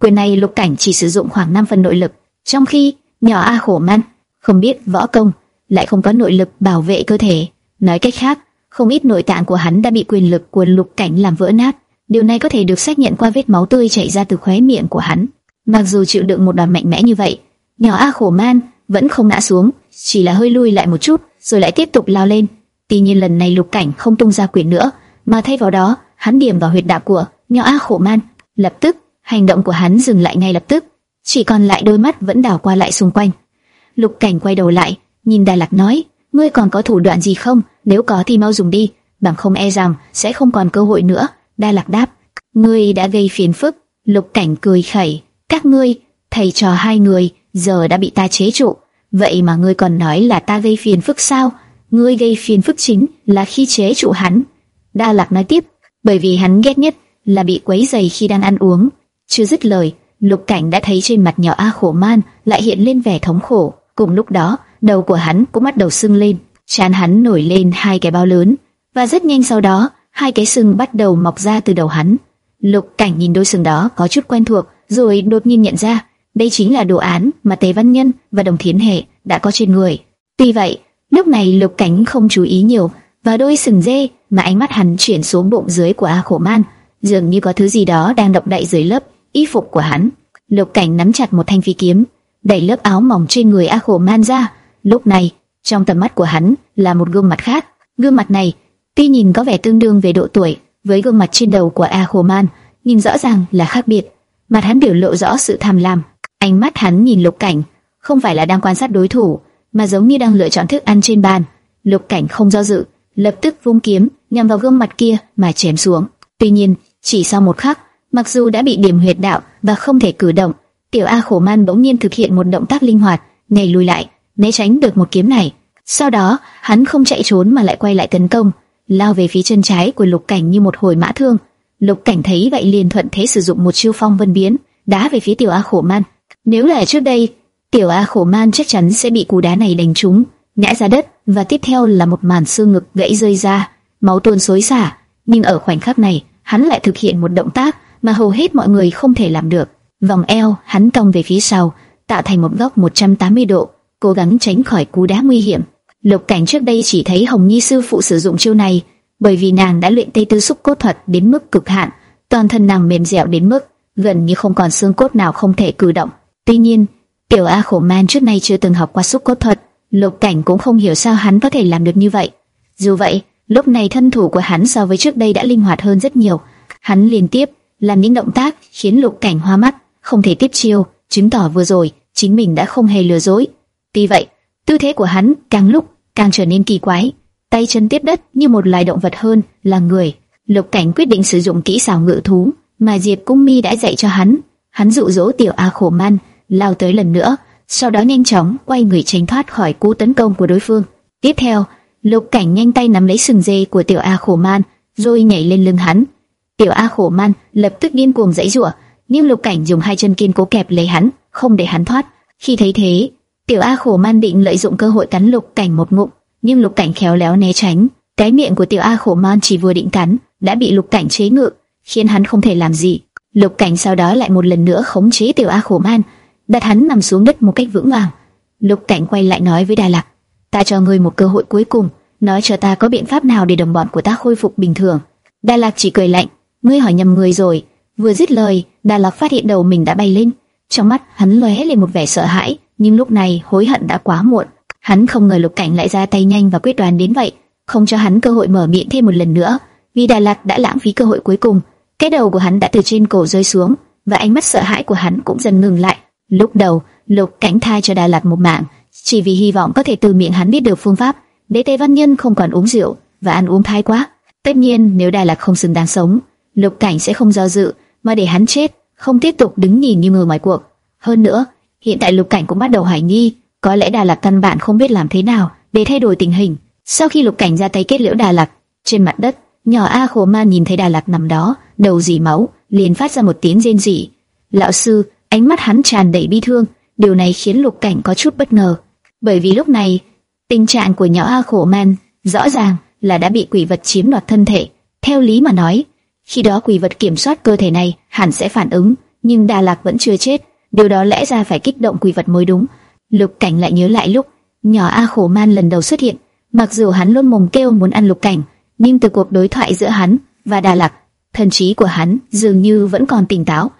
Quyền này Lục Cảnh chỉ sử dụng khoảng 5 phần nội lực, trong khi nhỏ A khổ man không biết võ công, lại không có nội lực bảo vệ cơ thể. Nói cách khác, không ít nội tạng của hắn đã bị quyền lực của lục cảnh làm vỡ nát. Điều này có thể được xác nhận qua vết máu tươi chảy ra từ khóe miệng của hắn. Mặc dù chịu đựng một đòn mạnh mẽ như vậy, nhỏ A Khổ Man vẫn không ngã xuống, chỉ là hơi lui lại một chút, rồi lại tiếp tục lao lên. Tuy nhiên lần này lục cảnh không tung ra quyền nữa, mà thay vào đó, hắn điểm vào huyệt đạo của nhỏ A Khổ Man. Lập tức, hành động của hắn dừng lại ngay lập tức, chỉ còn lại đôi mắt vẫn đảo qua lại xung quanh. Lục cảnh quay đầu lại, nhìn Đà Lạc nói, ngươi còn có thủ đoạn gì không? Nếu có thì mau dùng đi, bằng không e rằng sẽ không còn cơ hội nữa. Đa Lạc đáp, ngươi đã gây phiền phức. Lục Cảnh cười khẩy, các ngươi, thầy trò hai người, giờ đã bị ta chế trụ. Vậy mà ngươi còn nói là ta gây phiền phức sao? Ngươi gây phiền phức chính là khi chế trụ hắn. Đa Lạc nói tiếp, bởi vì hắn ghét nhất là bị quấy rầy khi đang ăn uống. Chưa dứt lời, Lục Cảnh đã thấy trên mặt nhỏ A Khổ Man lại hiện lên vẻ thống khổ. Cùng lúc đó, đầu của hắn cũng bắt đầu sưng lên, trán hắn nổi lên hai cái bao lớn, và rất nhanh sau đó, hai cái sừng bắt đầu mọc ra từ đầu hắn. Lục Cảnh nhìn đôi sừng đó có chút quen thuộc, rồi đột nhiên nhận ra, đây chính là đồ án mà Tề Văn Nhân và Đồng Thiến Hệ đã có trên người. Tuy vậy, lúc này Lục Cảnh không chú ý nhiều và đôi sừng dê mà ánh mắt hắn chuyển xuống bụng dưới của A Khổ Man, dường như có thứ gì đó đang động đậy dưới lớp y phục của hắn. Lục Cảnh nắm chặt một thanh phi kiếm, đẩy lớp áo mỏng trên người A Khổ Man ra. Lúc này, trong tầm mắt của hắn là một gương mặt khác. Gương mặt này, tuy nhìn có vẻ tương đương về độ tuổi với gương mặt trên đầu của A Khổ Man, nhưng rõ ràng là khác biệt. Mặt hắn biểu lộ rõ sự tham lam. Ánh mắt hắn nhìn Lục Cảnh, không phải là đang quan sát đối thủ, mà giống như đang lựa chọn thức ăn trên bàn. Lục Cảnh không do dự, lập tức vung kiếm nhằm vào gương mặt kia mà chém xuống. Tuy nhiên, chỉ sau một khắc, mặc dù đã bị điểm huyệt đạo và không thể cử động, Tiểu A Khổ Man bỗng nhiên thực hiện một động tác linh hoạt, nhảy lùi lại, né tránh được một kiếm này. Sau đó, hắn không chạy trốn mà lại quay lại tấn công, lao về phía chân trái của Lục Cảnh như một hồi mã thương. Lục Cảnh thấy vậy liền thuận thế sử dụng một chiêu phong vân biến, đá về phía Tiểu A Khổ Man. Nếu là trước đây, Tiểu A Khổ Man chắc chắn sẽ bị cú đá này đánh trúng, ngã ra đất và tiếp theo là một màn xương ngực gãy rơi ra, máu tuôn xối xả. Nhưng ở khoảnh khắc này, hắn lại thực hiện một động tác mà hầu hết mọi người không thể làm được. Vòng eo hắn cong về phía sau, tạo thành một góc 180 độ, cố gắng tránh khỏi cú đá nguy hiểm. Lục Cảnh trước đây chỉ thấy Hồng Nhi sư phụ sử dụng chiêu này, bởi vì nàng đã luyện Tây Tư Xúc Cốt thuật đến mức cực hạn, toàn thân nàng mềm dẻo đến mức gần như không còn xương cốt nào không thể cử động. Tuy nhiên, Tiểu A Khổ Man trước nay chưa từng học qua xúc cốt thuật, Lục Cảnh cũng không hiểu sao hắn có thể làm được như vậy. Dù vậy, lúc này thân thủ của hắn so với trước đây đã linh hoạt hơn rất nhiều. Hắn liên tiếp làm những động tác khiến Lục Cảnh hoa mắt không thể tiếp chiêu, chứng tỏ vừa rồi chính mình đã không hề lừa dối. Tuy vậy, tư thế của hắn càng lúc càng trở nên kỳ quái, tay chân tiếp đất như một loài động vật hơn là người. Lục Cảnh quyết định sử dụng kỹ xảo ngự thú mà Diệp Cung Mi đã dạy cho hắn. Hắn dụ dỗ Tiểu A Khổ Man lao tới lần nữa, sau đó nhanh chóng quay người tránh thoát khỏi cú tấn công của đối phương. Tiếp theo, Lục Cảnh nhanh tay nắm lấy sừng dê của Tiểu A Khổ Man, rồi nhảy lên lưng hắn. Tiểu A Khổ Man lập tức điên cuồng giãy giụa, nhưng Lục Cảnh dùng hai chân kiên cố kẹp lấy hắn, không để hắn thoát. Khi thấy thế, Tiểu A Khổ Man định lợi dụng cơ hội cắn Lục Cảnh một ngụm, nhưng Lục Cảnh khéo léo né tránh. Cái miệng của Tiểu A Khổ Man chỉ vừa định cắn, đã bị Lục Cảnh chế ngự, khiến hắn không thể làm gì. Lục Cảnh sau đó lại một lần nữa khống chế Tiểu A Khổ Man, đặt hắn nằm xuống đất một cách vững vàng. Lục Cảnh quay lại nói với Đà Lạc: "Ta cho ngươi một cơ hội cuối cùng, nói cho ta có biện pháp nào để đồng bọn của ta khôi phục bình thường." Đà Lạc chỉ cười lạnh: "Ngươi hỏi nhầm người rồi." Vừa dứt lời, Đà Lạc phát hiện đầu mình đã bay lên, trong mắt hắn lóe lên một vẻ sợ hãi, nhưng lúc này hối hận đã quá muộn. Hắn không ngờ Lục Cảnh lại ra tay nhanh và quyết đoán đến vậy, không cho hắn cơ hội mở miệng thêm một lần nữa, vì Đà Lạt đã lãng phí cơ hội cuối cùng. Cái đầu của hắn đã từ trên cổ rơi xuống, và ánh mắt sợ hãi của hắn cũng dần ngừng lại. Lúc đầu, Lục Cảnh tha cho Đà Lạt một mạng, chỉ vì hy vọng có thể từ miệng hắn biết được phương pháp để Tề Văn Nhân không còn uống rượu và ăn uống thái quá. Tất nhiên, nếu Đà Lạt không xứng đáng sống, Lục Cảnh sẽ không do dự mà để hắn chết, không tiếp tục đứng nhìn như người ngoài cuộc. Hơn nữa, hiện tại Lục Cảnh cũng bắt đầu hoài nghi, có lẽ Đà Lạt căn bản không biết làm thế nào để thay đổi tình hình. Sau khi Lục Cảnh ra tay kết liễu Đà Lạt trên mặt đất, nhỏ A Khổ Man nhìn thấy Đà Lạt nằm đó, đầu dì máu, liền phát ra một tiếng rên rỉ. Lão sư, ánh mắt hắn tràn đầy bi thương, điều này khiến Lục Cảnh có chút bất ngờ, bởi vì lúc này, tình trạng của nhỏ A Khổ Man rõ ràng là đã bị quỷ vật chiếm đoạt thân thể. Theo lý mà nói, khi đó quỷ vật kiểm soát cơ thể này hẳn sẽ phản ứng, nhưng Đà Lạt vẫn chưa chết, điều đó lẽ ra phải kích động quỷ vật mới đúng. Lục Cảnh lại nhớ lại lúc nhỏ A Khổ Man lần đầu xuất hiện, mặc dù hắn luôn mồm kêu muốn ăn Lục Cảnh, nhưng từ cuộc đối thoại giữa hắn và Đà Lặc, thần trí của hắn dường như vẫn còn tỉnh táo.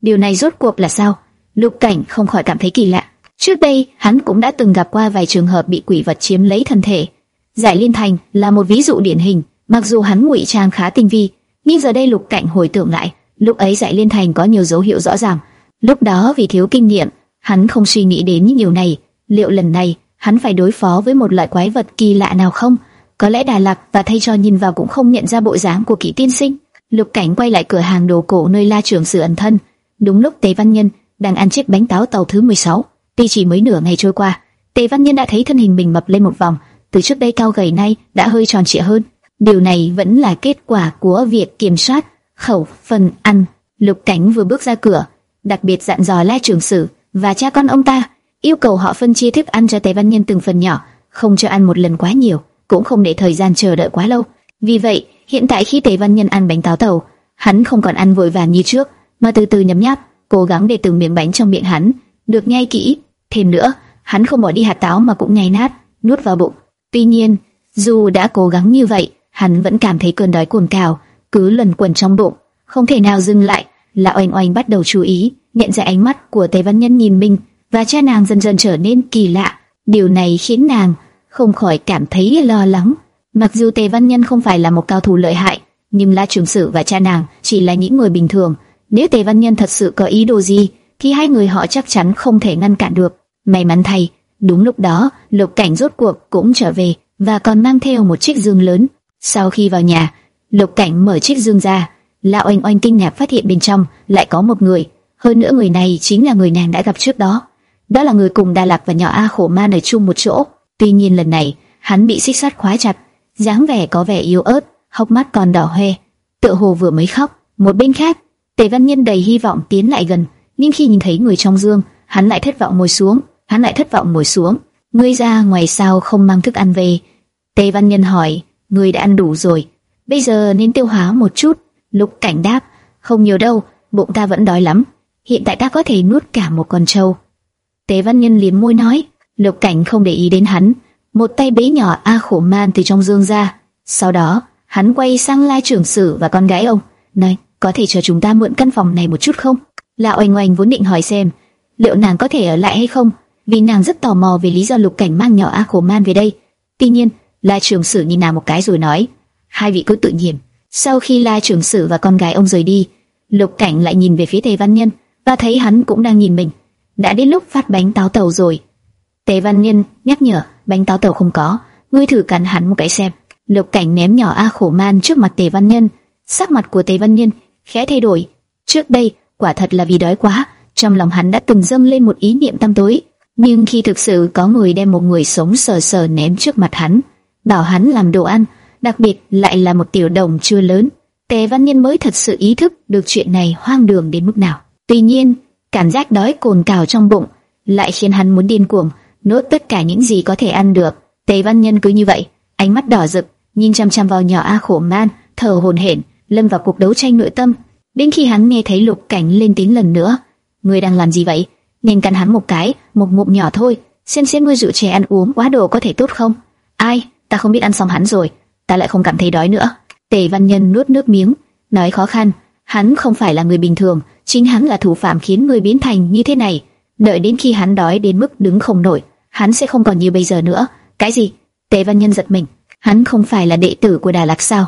Điều này rốt cuộc là sao? Lục Cảnh không khỏi cảm thấy kỳ lạ. Trước đây, hắn cũng đã từng gặp qua vài trường hợp bị quỷ vật chiếm lấy thân thể. Giải Liên Thành là một ví dụ điển hình, mặc dù hắn ngụy trang khá tinh vi, nhưng giờ đây Lục Cảnh hồi tưởng lại, lúc ấy Giải Liên Thành có nhiều dấu hiệu rõ ràng. Lúc đó vì thiếu kinh nghiệm, hắn không suy nghĩ đến những điều này. Liệu lần này hắn phải đối phó với một loại quái vật kỳ lạ nào không? Có lẽ Đà Lạt và thay cho nhìn vào cũng không nhận ra bộ dáng của kỹ tiên sinh. Lục Cảnh quay lại cửa hàng đồ cổ nơi La trưởng sự ẩn thân. Đúng lúc Tề Văn Nhân đang ăn chiếc bánh táo tàu thứ 16, tuy chỉ mới nửa ngày trôi qua, Tề Văn Nhân đã thấy thân hình mình mập lên một vòng, từ trước đây cao gầy nay đã hơi tròn trịa hơn. Điều này vẫn là kết quả của việc kiểm soát khẩu phần ăn. Lục Cảnh vừa bước ra cửa, đặc biệt dặn dò La trưởng sử và cha con ông ta, yêu cầu họ phân chia thức ăn cho Tề Văn Nhân từng phần nhỏ, không cho ăn một lần quá nhiều, cũng không để thời gian chờ đợi quá lâu. Vì vậy, hiện tại khi Tề Văn Nhân ăn bánh táo tàu, hắn không còn ăn vội vàng như trước, mà từ từ nhấm nháp, cố gắng để từng miếng bánh trong miệng hắn được nhai kỹ. Thêm nữa, hắn không bỏ đi hạt táo mà cũng nhai nát, nuốt vào bụng. Tuy nhiên, dù đã cố gắng như vậy, hắn vẫn cảm thấy cơn đói cuồn cào, cứ lần quẩn trong bụng, không thể nào dừng lại là oanh oanh bắt đầu chú ý, nhận ra ánh mắt của Tề Văn Nhân nhìn mình, và cha nàng dần dần trở nên kỳ lạ. Điều này khiến nàng không khỏi cảm thấy lo lắng. Mặc dù Tề Văn Nhân không phải là một cao thủ lợi hại, nhưng La Trường Sử và cha nàng chỉ là những người bình thường. Nếu Tề Văn Nhân thật sự có ý đồ gì, thì hai người họ chắc chắn không thể ngăn cản được. May mắn thay, đúng lúc đó, Lục Cảnh rốt cuộc cũng trở về và còn mang theo một chiếc dương lớn. Sau khi vào nhà, Lục Cảnh mở chiếc dương ra, lão oanh oanh kinh ngạc phát hiện bên trong lại có một người. Hơn nữa người này chính là người nàng đã gặp trước đó. Đó là người cùng Đà Lạc và nhỏ A Khổ Man ở chung một chỗ. Tuy nhiên lần này, hắn bị xích sắt khóa chặt, dáng vẻ có vẻ yếu ớt, hốc mắt còn đỏ hoe, tựa hồ vừa mới khóc. Một bên khác, Tề Văn Nhân đầy hy vọng tiến lại gần, nhưng khi nhìn thấy người trong dương, hắn lại thất vọng ngồi xuống, hắn lại thất vọng ngồi xuống. Ngươi ra ngoài sao không mang thức ăn về? Tề Văn Nhân hỏi, ngươi đã ăn đủ rồi, bây giờ nên tiêu hóa một chút. Lục Cảnh đáp, không nhiều đâu, bụng ta vẫn đói lắm. Hiện tại ta có thể nuốt cả một con trâu. tế Văn Nhân liếm môi nói, Lục Cảnh không để ý đến hắn, một tay bế nhỏ A Khổ Man từ trong dương ra. Sau đó, hắn quay sang Lai trưởng sử và con gái ông, nói, có thể cho chúng ta mượn căn phòng này một chút không? lão Oanh Oanh vốn định hỏi xem liệu nàng có thể ở lại hay không, vì nàng rất tò mò về lý do Lục Cảnh mang nhỏ A Khổ Man về đây. Tuy nhiên, lai trưởng sử nhìn nàng một cái rồi nói, hai vị cứ tự nhiên. Sau khi La trưởng sử và con gái ông rời đi, Lục Cảnh lại nhìn về phía Tề Văn Nhân và thấy hắn cũng đang nhìn mình. Đã đến lúc phát bánh táo tàu rồi. Tề Văn Nhân nhắc nhở, bánh táo tàu không có, ngươi thử cắn hắn một cái xem. Lục Cảnh ném nhỏ A Khổ Man trước mặt Tề Văn Nhân, sắc mặt của Tề Văn Nhân khẽ thay đổi. Trước đây, quả thật là vì đói quá, trong lòng hắn đã từng dâng lên một ý niệm tăm tối, nhưng khi thực sự có người đem một người sống sờ sờ ném trước mặt hắn, bảo hắn làm đồ ăn, đặc biệt lại là một tiểu đồng chưa lớn, Tề Văn Nhân mới thật sự ý thức được chuyện này hoang đường đến mức nào. Tuy nhiên, cảm giác đói cồn cào trong bụng lại khiến hắn muốn điên cuồng, nuốt tất cả những gì có thể ăn được. Tề Văn Nhân cứ như vậy, ánh mắt đỏ rực, nhìn chăm chăm vào nhỏ A Khổ Man, thở hổn hển, lâm vào cuộc đấu tranh nội tâm. Đến khi hắn nghe thấy Lục Cảnh lên tiếng lần nữa, ngươi đang làm gì vậy? Nên cắn hắn một cái, một ngụm nhỏ thôi, xem xem ngươi rượu trẻ ăn uống quá đồ có thể tốt không? Ai, ta không biết ăn xong hắn rồi, ta lại không cảm thấy đói nữa. Tề Văn Nhân nuốt nước miếng, nói khó khăn, hắn không phải là người bình thường, chính hắn là thủ phạm khiến người biến thành như thế này. Đợi đến khi hắn đói đến mức đứng không nổi, hắn sẽ không còn như bây giờ nữa. Cái gì? Tề Văn Nhân giật mình, hắn không phải là đệ tử của Đà Lạc sao?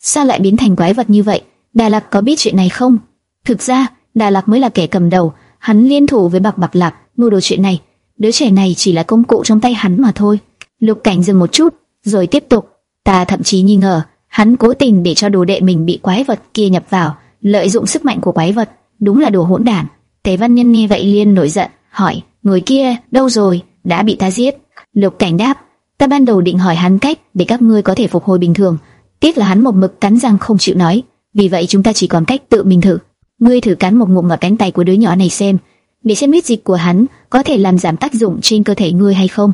Sao lại biến thành quái vật như vậy? Đà Lạc có biết chuyện này không? Thực ra, Đà Lạc mới là kẻ cầm đầu, hắn liên thủ với Bạc Bạc Lạc mưu đồ chuyện này. Đứa trẻ này chỉ là công cụ trong tay hắn mà thôi. Lục Cảnh dừng một chút, rồi tiếp tục. Ta thậm chí nghi ngờ, hắn cố tình để cho đồ đệ mình bị quái vật kia nhập vào, lợi dụng sức mạnh của quái vật, đúng là đồ hỗn đản. Tề Văn Nhân nghe vậy liền nổi giận, hỏi: người kia đâu rồi? Đã bị ta giết. Lục Cảnh đáp: ta ban đầu định hỏi hắn cách để các ngươi có thể phục hồi bình thường, tiếc là hắn một mực cắn răng không chịu nói, vì vậy chúng ta chỉ còn cách tự mình thử. Ngươi thử cắn một ngụm vào cánh tay của đứa nhỏ này xem, để xem huyết dịch của hắn có thể làm giảm tác dụng trên cơ thể ngươi hay không.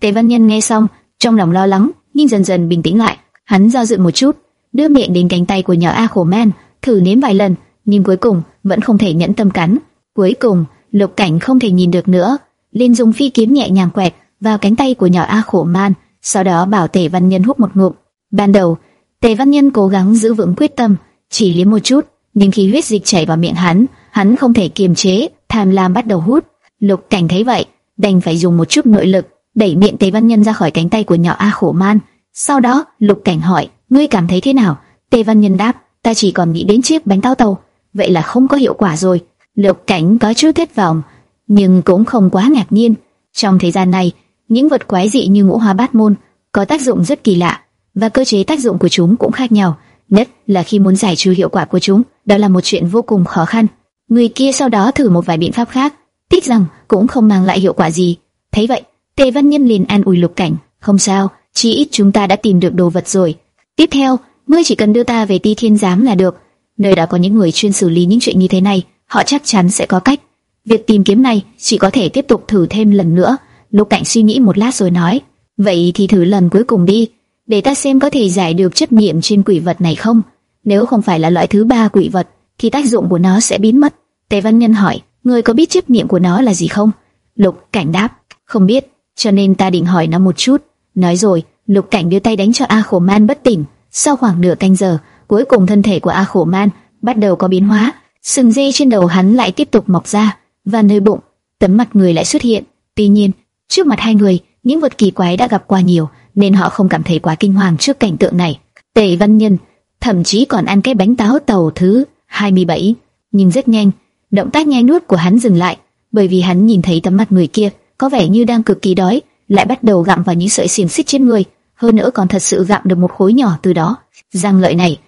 Tề Văn Nhân nghe xong, trong lòng lo lắng, nhưng dần dần bình tĩnh lại. Hắn do dự một chút, đưa miệng đến cánh tay của nhỏ A Khổ Man, thử nếm vài lần, nhưng cuối cùng vẫn không thể nhẫn tâm cắn. Cuối cùng, Lục Cảnh không thể nhìn được nữa, liền dùng phi kiếm nhẹ nhàng quẹt vào cánh tay của nhỏ A Khổ Man, sau đó bảo Tề Văn Nhân hút một ngụm. Ban đầu, Tề Văn Nhân cố gắng giữ vững quyết tâm, chỉ liếm một chút, nhưng khi huyết dịch chảy vào miệng hắn, hắn không thể kiềm chế, tham lam bắt đầu hút. Lục Cảnh thấy vậy, đành phải dùng một chút nội lực đẩy miệng Tề Văn Nhân ra khỏi cánh tay của nhỏ A Khổ Man. Sau đó, Lục Cảnh hỏi, ngươi cảm thấy thế nào? Tề Văn Nhân đáp, ta chỉ còn nghĩ đến chiếc bánh tao tàu, vậy là không có hiệu quả rồi. Lục Cảnh có chút thất vọng, nhưng cũng không quá ngạc nhiên. Trong thời gian này, những vật quái dị như ngũ hóa bát môn có tác dụng rất kỳ lạ, và cơ chế tác dụng của chúng cũng khác nhau. Nhất là khi muốn giải trừ hiệu quả của chúng, đó là một chuyện vô cùng khó khăn. Người kia sau đó thử một vài biện pháp khác, tiếc rằng cũng không mang lại hiệu quả gì. Thấy vậy, Tề Văn Nhân liền an ủi Lục Cảnh, không sao, chỉ ít chúng ta đã tìm được đồ vật rồi. Tiếp theo, ngươi chỉ cần đưa ta về Ti Thiên Giám là được. Nơi đã có những người chuyên xử lý những chuyện như thế này, họ chắc chắn sẽ có cách. Việc tìm kiếm này chỉ có thể tiếp tục thử thêm lần nữa. Lục Cảnh suy nghĩ một lát rồi nói, vậy thì thử lần cuối cùng đi, để ta xem có thể giải được chấp niệm trên quỷ vật này không. Nếu không phải là loại thứ ba quỷ vật, thì tác dụng của nó sẽ biến mất. Tề Văn Nhân hỏi, ngươi có biết chấp niệm của nó là gì không? Lục Cảnh đáp, không biết, cho nên ta định hỏi nó một chút. Nói rồi, Lục Cảnh đưa tay đánh cho A Khổ Man bất tỉnh. Sau khoảng nửa canh giờ, cuối cùng thân thể của A Khổ Man bắt đầu có biến hóa, sừng dây trên đầu hắn lại tiếp tục mọc ra, và nơi bụng, tấm mặt người lại xuất hiện. Tuy nhiên, trước mặt hai người, những vật kỳ quái đã gặp qua nhiều, nên họ không cảm thấy quá kinh hoàng trước cảnh tượng này. Tề Văn Nhân thậm chí còn ăn cái bánh táo tàu thứ 27, nhưng rất nhanh, động tác nhai nuốt của hắn dừng lại, bởi vì hắn nhìn thấy tấm mặt người kia có vẻ như đang cực kỳ đói, lại bắt đầu gặm vào những sợi xiềng xích trên người, hơn nữa còn thật sự gặm được một khối nhỏ từ đó. Giang lợi này,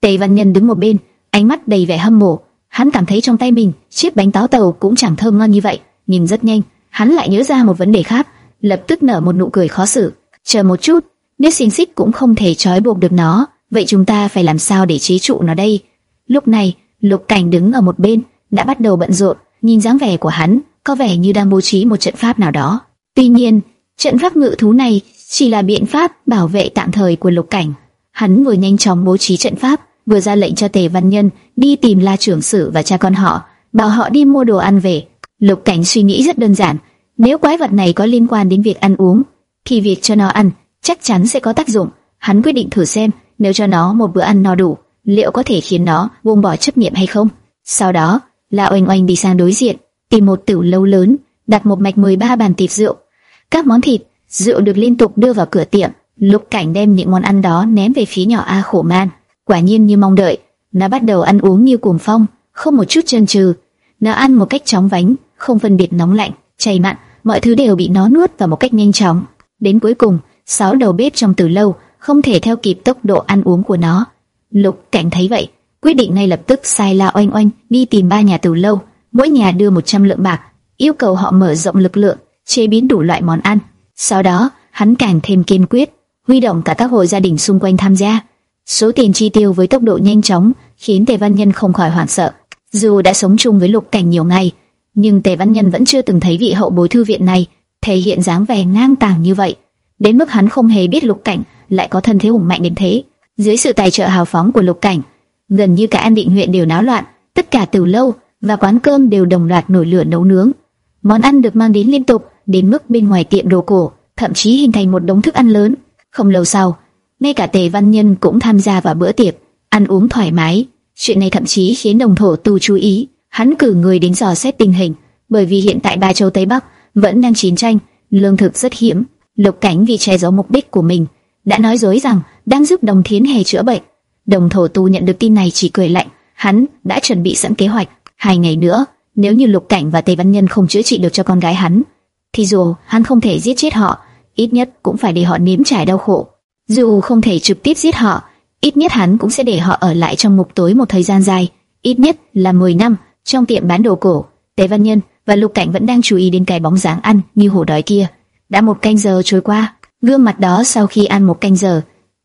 Tề Văn Nhân đứng một bên, ánh mắt đầy vẻ hâm mộ. Hắn cảm thấy trong tay mình chiếc bánh táo tàu cũng chẳng thơm ngon như vậy, nhìn rất nhanh, hắn lại nhớ ra một vấn đề khác, lập tức nở một nụ cười khó xử. Chờ một chút, nếu xiềng xích cũng không thể trói buộc được nó, vậy chúng ta phải làm sao để chế trụ nó đây? Lúc này, Lục Cảnh đứng ở một bên, đã bắt đầu bận rộn, nhìn dáng vẻ của hắn, có vẻ như đang bố trí một trận pháp nào đó. Tuy nhiên, trận pháp ngự thú này chỉ là biện pháp bảo vệ tạm thời của Lục Cảnh. Hắn vừa nhanh chóng bố trí trận pháp, vừa ra lệnh cho Tề Văn Nhân đi tìm La trưởng sử và cha con họ, bảo họ đi mua đồ ăn về. Lục Cảnh suy nghĩ rất đơn giản, nếu quái vật này có liên quan đến việc ăn uống, thì việc cho nó ăn chắc chắn sẽ có tác dụng. Hắn quyết định thử xem, nếu cho nó một bữa ăn no đủ, liệu có thể khiến nó buông bỏ chấp niệm hay không. Sau đó, La Oanh Oanh đi sang đối diện, tìm một tiểu lâu lớn, đặt một mạch 13 bàn thịt rượu. Các món thịt, rượu được liên tục đưa vào cửa tiệm. Lục Cảnh đem những món ăn đó ném về phía nhỏ A Khổ Man. Quả nhiên như mong đợi, nó bắt đầu ăn uống như cuồng phong, không một chút chần chừ. Nó ăn một cách chóng vánh, không phân biệt nóng lạnh, chay mặn, mọi thứ đều bị nó nuốt vào một cách nhanh chóng. Đến cuối cùng, sáu đầu bếp trong từ lâu không thể theo kịp tốc độ ăn uống của nó. Lục Cảnh thấy vậy, quyết định ngay lập tức sai La Oanh Oanh đi tìm ba nhà từ lâu mỗi nhà đưa 100 lượng bạc, yêu cầu họ mở rộng lực lượng, chế biến đủ loại món ăn. Sau đó, hắn càng thêm kiên quyết, huy động cả các hộ gia đình xung quanh tham gia. Số tiền chi tiêu với tốc độ nhanh chóng khiến Tề Văn Nhân không khỏi hoảng sợ. Dù đã sống chung với Lục Cảnh nhiều ngày, nhưng Tề Văn Nhân vẫn chưa từng thấy vị hậu bối thư viện này thể hiện dáng vẻ ngang tàng như vậy. Đến mức hắn không hề biết Lục Cảnh lại có thân thế hùng mạnh đến thế. Dưới sự tài trợ hào phóng của Lục Cảnh, gần như cả An Định huyện đều náo loạn, tất cả từ lâu và quán cơm đều đồng loạt nổi lửa nấu nướng. Món ăn được mang đến liên tục, đến mức bên ngoài tiệm đồ cổ thậm chí hình thành một đống thức ăn lớn. Không lâu sau, ngay cả Tề Văn Nhân cũng tham gia vào bữa tiệc, ăn uống thoải mái. Chuyện này thậm chí khiến đồng thổ tu chú ý, hắn cử người đến dò xét tình hình, bởi vì hiện tại ba châu Tây Bắc vẫn đang chiến tranh, lương thực rất hiếm. Lục Cảnh vì che giấu mục đích của mình, đã nói dối rằng đang giúp Đồng Thiến Hề chữa bệnh. Đồng thổ tu nhận được tin này chỉ cười lạnh, hắn đã chuẩn bị sẵn kế hoạch, Hai ngày nữa, nếu như Lục Cảnh và Tề Văn Nhân không chữa trị được cho con gái hắn, thì dù hắn không thể giết chết họ, ít nhất cũng phải để họ nếm trải đau khổ. Dù không thể trực tiếp giết họ, ít nhất hắn cũng sẽ để họ ở lại trong ngục tối một thời gian dài, ít nhất là 10 năm, trong tiệm bán đồ cổ. Tề Văn Nhân và Lục Cảnh vẫn đang chú ý đến cái bóng dáng ăn như hổ đói kia. Đã một canh giờ trôi qua, gương mặt đó sau khi ăn một canh giờ,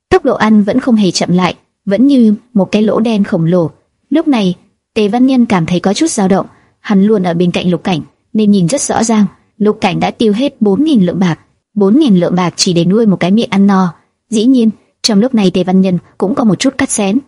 tốc độ ăn vẫn không hề chậm lại, vẫn như một cái lỗ đen khổng lồ. Lúc này, Tề Văn Nhân cảm thấy có chút dao động, hắn luôn ở bên cạnh Lục Cảnh, nên nhìn rất rõ ràng, Lục Cảnh đã tiêu hết 4000 lượng bạc, 4000 lượng bạc chỉ để nuôi một cái miệng ăn no. Dĩ nhiên, trong lúc này Tề Văn Nhân cũng có một chút cắt xén.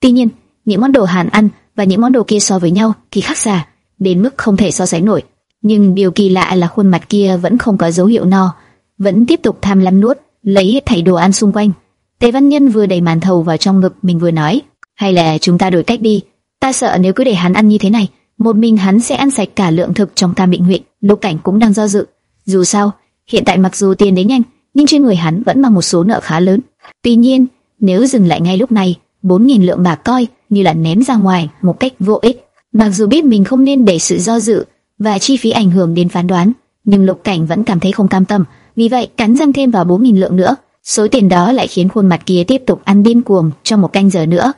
Tuy nhiên, những món đồ Hàn ăn và những món đồ kia so với nhau thì khác xa, đến mức không thể so sánh nổi. Nhưng điều kỳ lạ là khuôn mặt kia vẫn không có dấu hiệu no, vẫn tiếp tục tham lam nuốt, lấy hết thảy đồ ăn xung quanh. Tề Văn Nhân vừa đẩy màn thầu vào trong ngực mình vừa nói, hay là chúng ta đổi cách đi, ta sợ nếu cứ để hắn ăn như thế này, một mình hắn sẽ ăn sạch cả lượng thực trong Tam bệnh huyện. Lục Cảnh cũng đang do dự, dù sao, hiện tại mặc dù tiền đến nhanh, nhưng trên người hắn vẫn mang một số nợ khá lớn. Tuy nhiên, nếu dừng lại ngay lúc này, 4.000 lượng bạc coi như là ném ra ngoài một cách vô ích. Mặc dù biết mình không nên để sự do dự và chi phí ảnh hưởng đến phán đoán, nhưng Lục Cảnh vẫn cảm thấy không cam tâm, vì vậy cắn răng thêm vào 4.000 lượng nữa. Số tiền đó lại khiến khuôn mặt kia tiếp tục ăn điên cuồng trong một canh giờ nữa.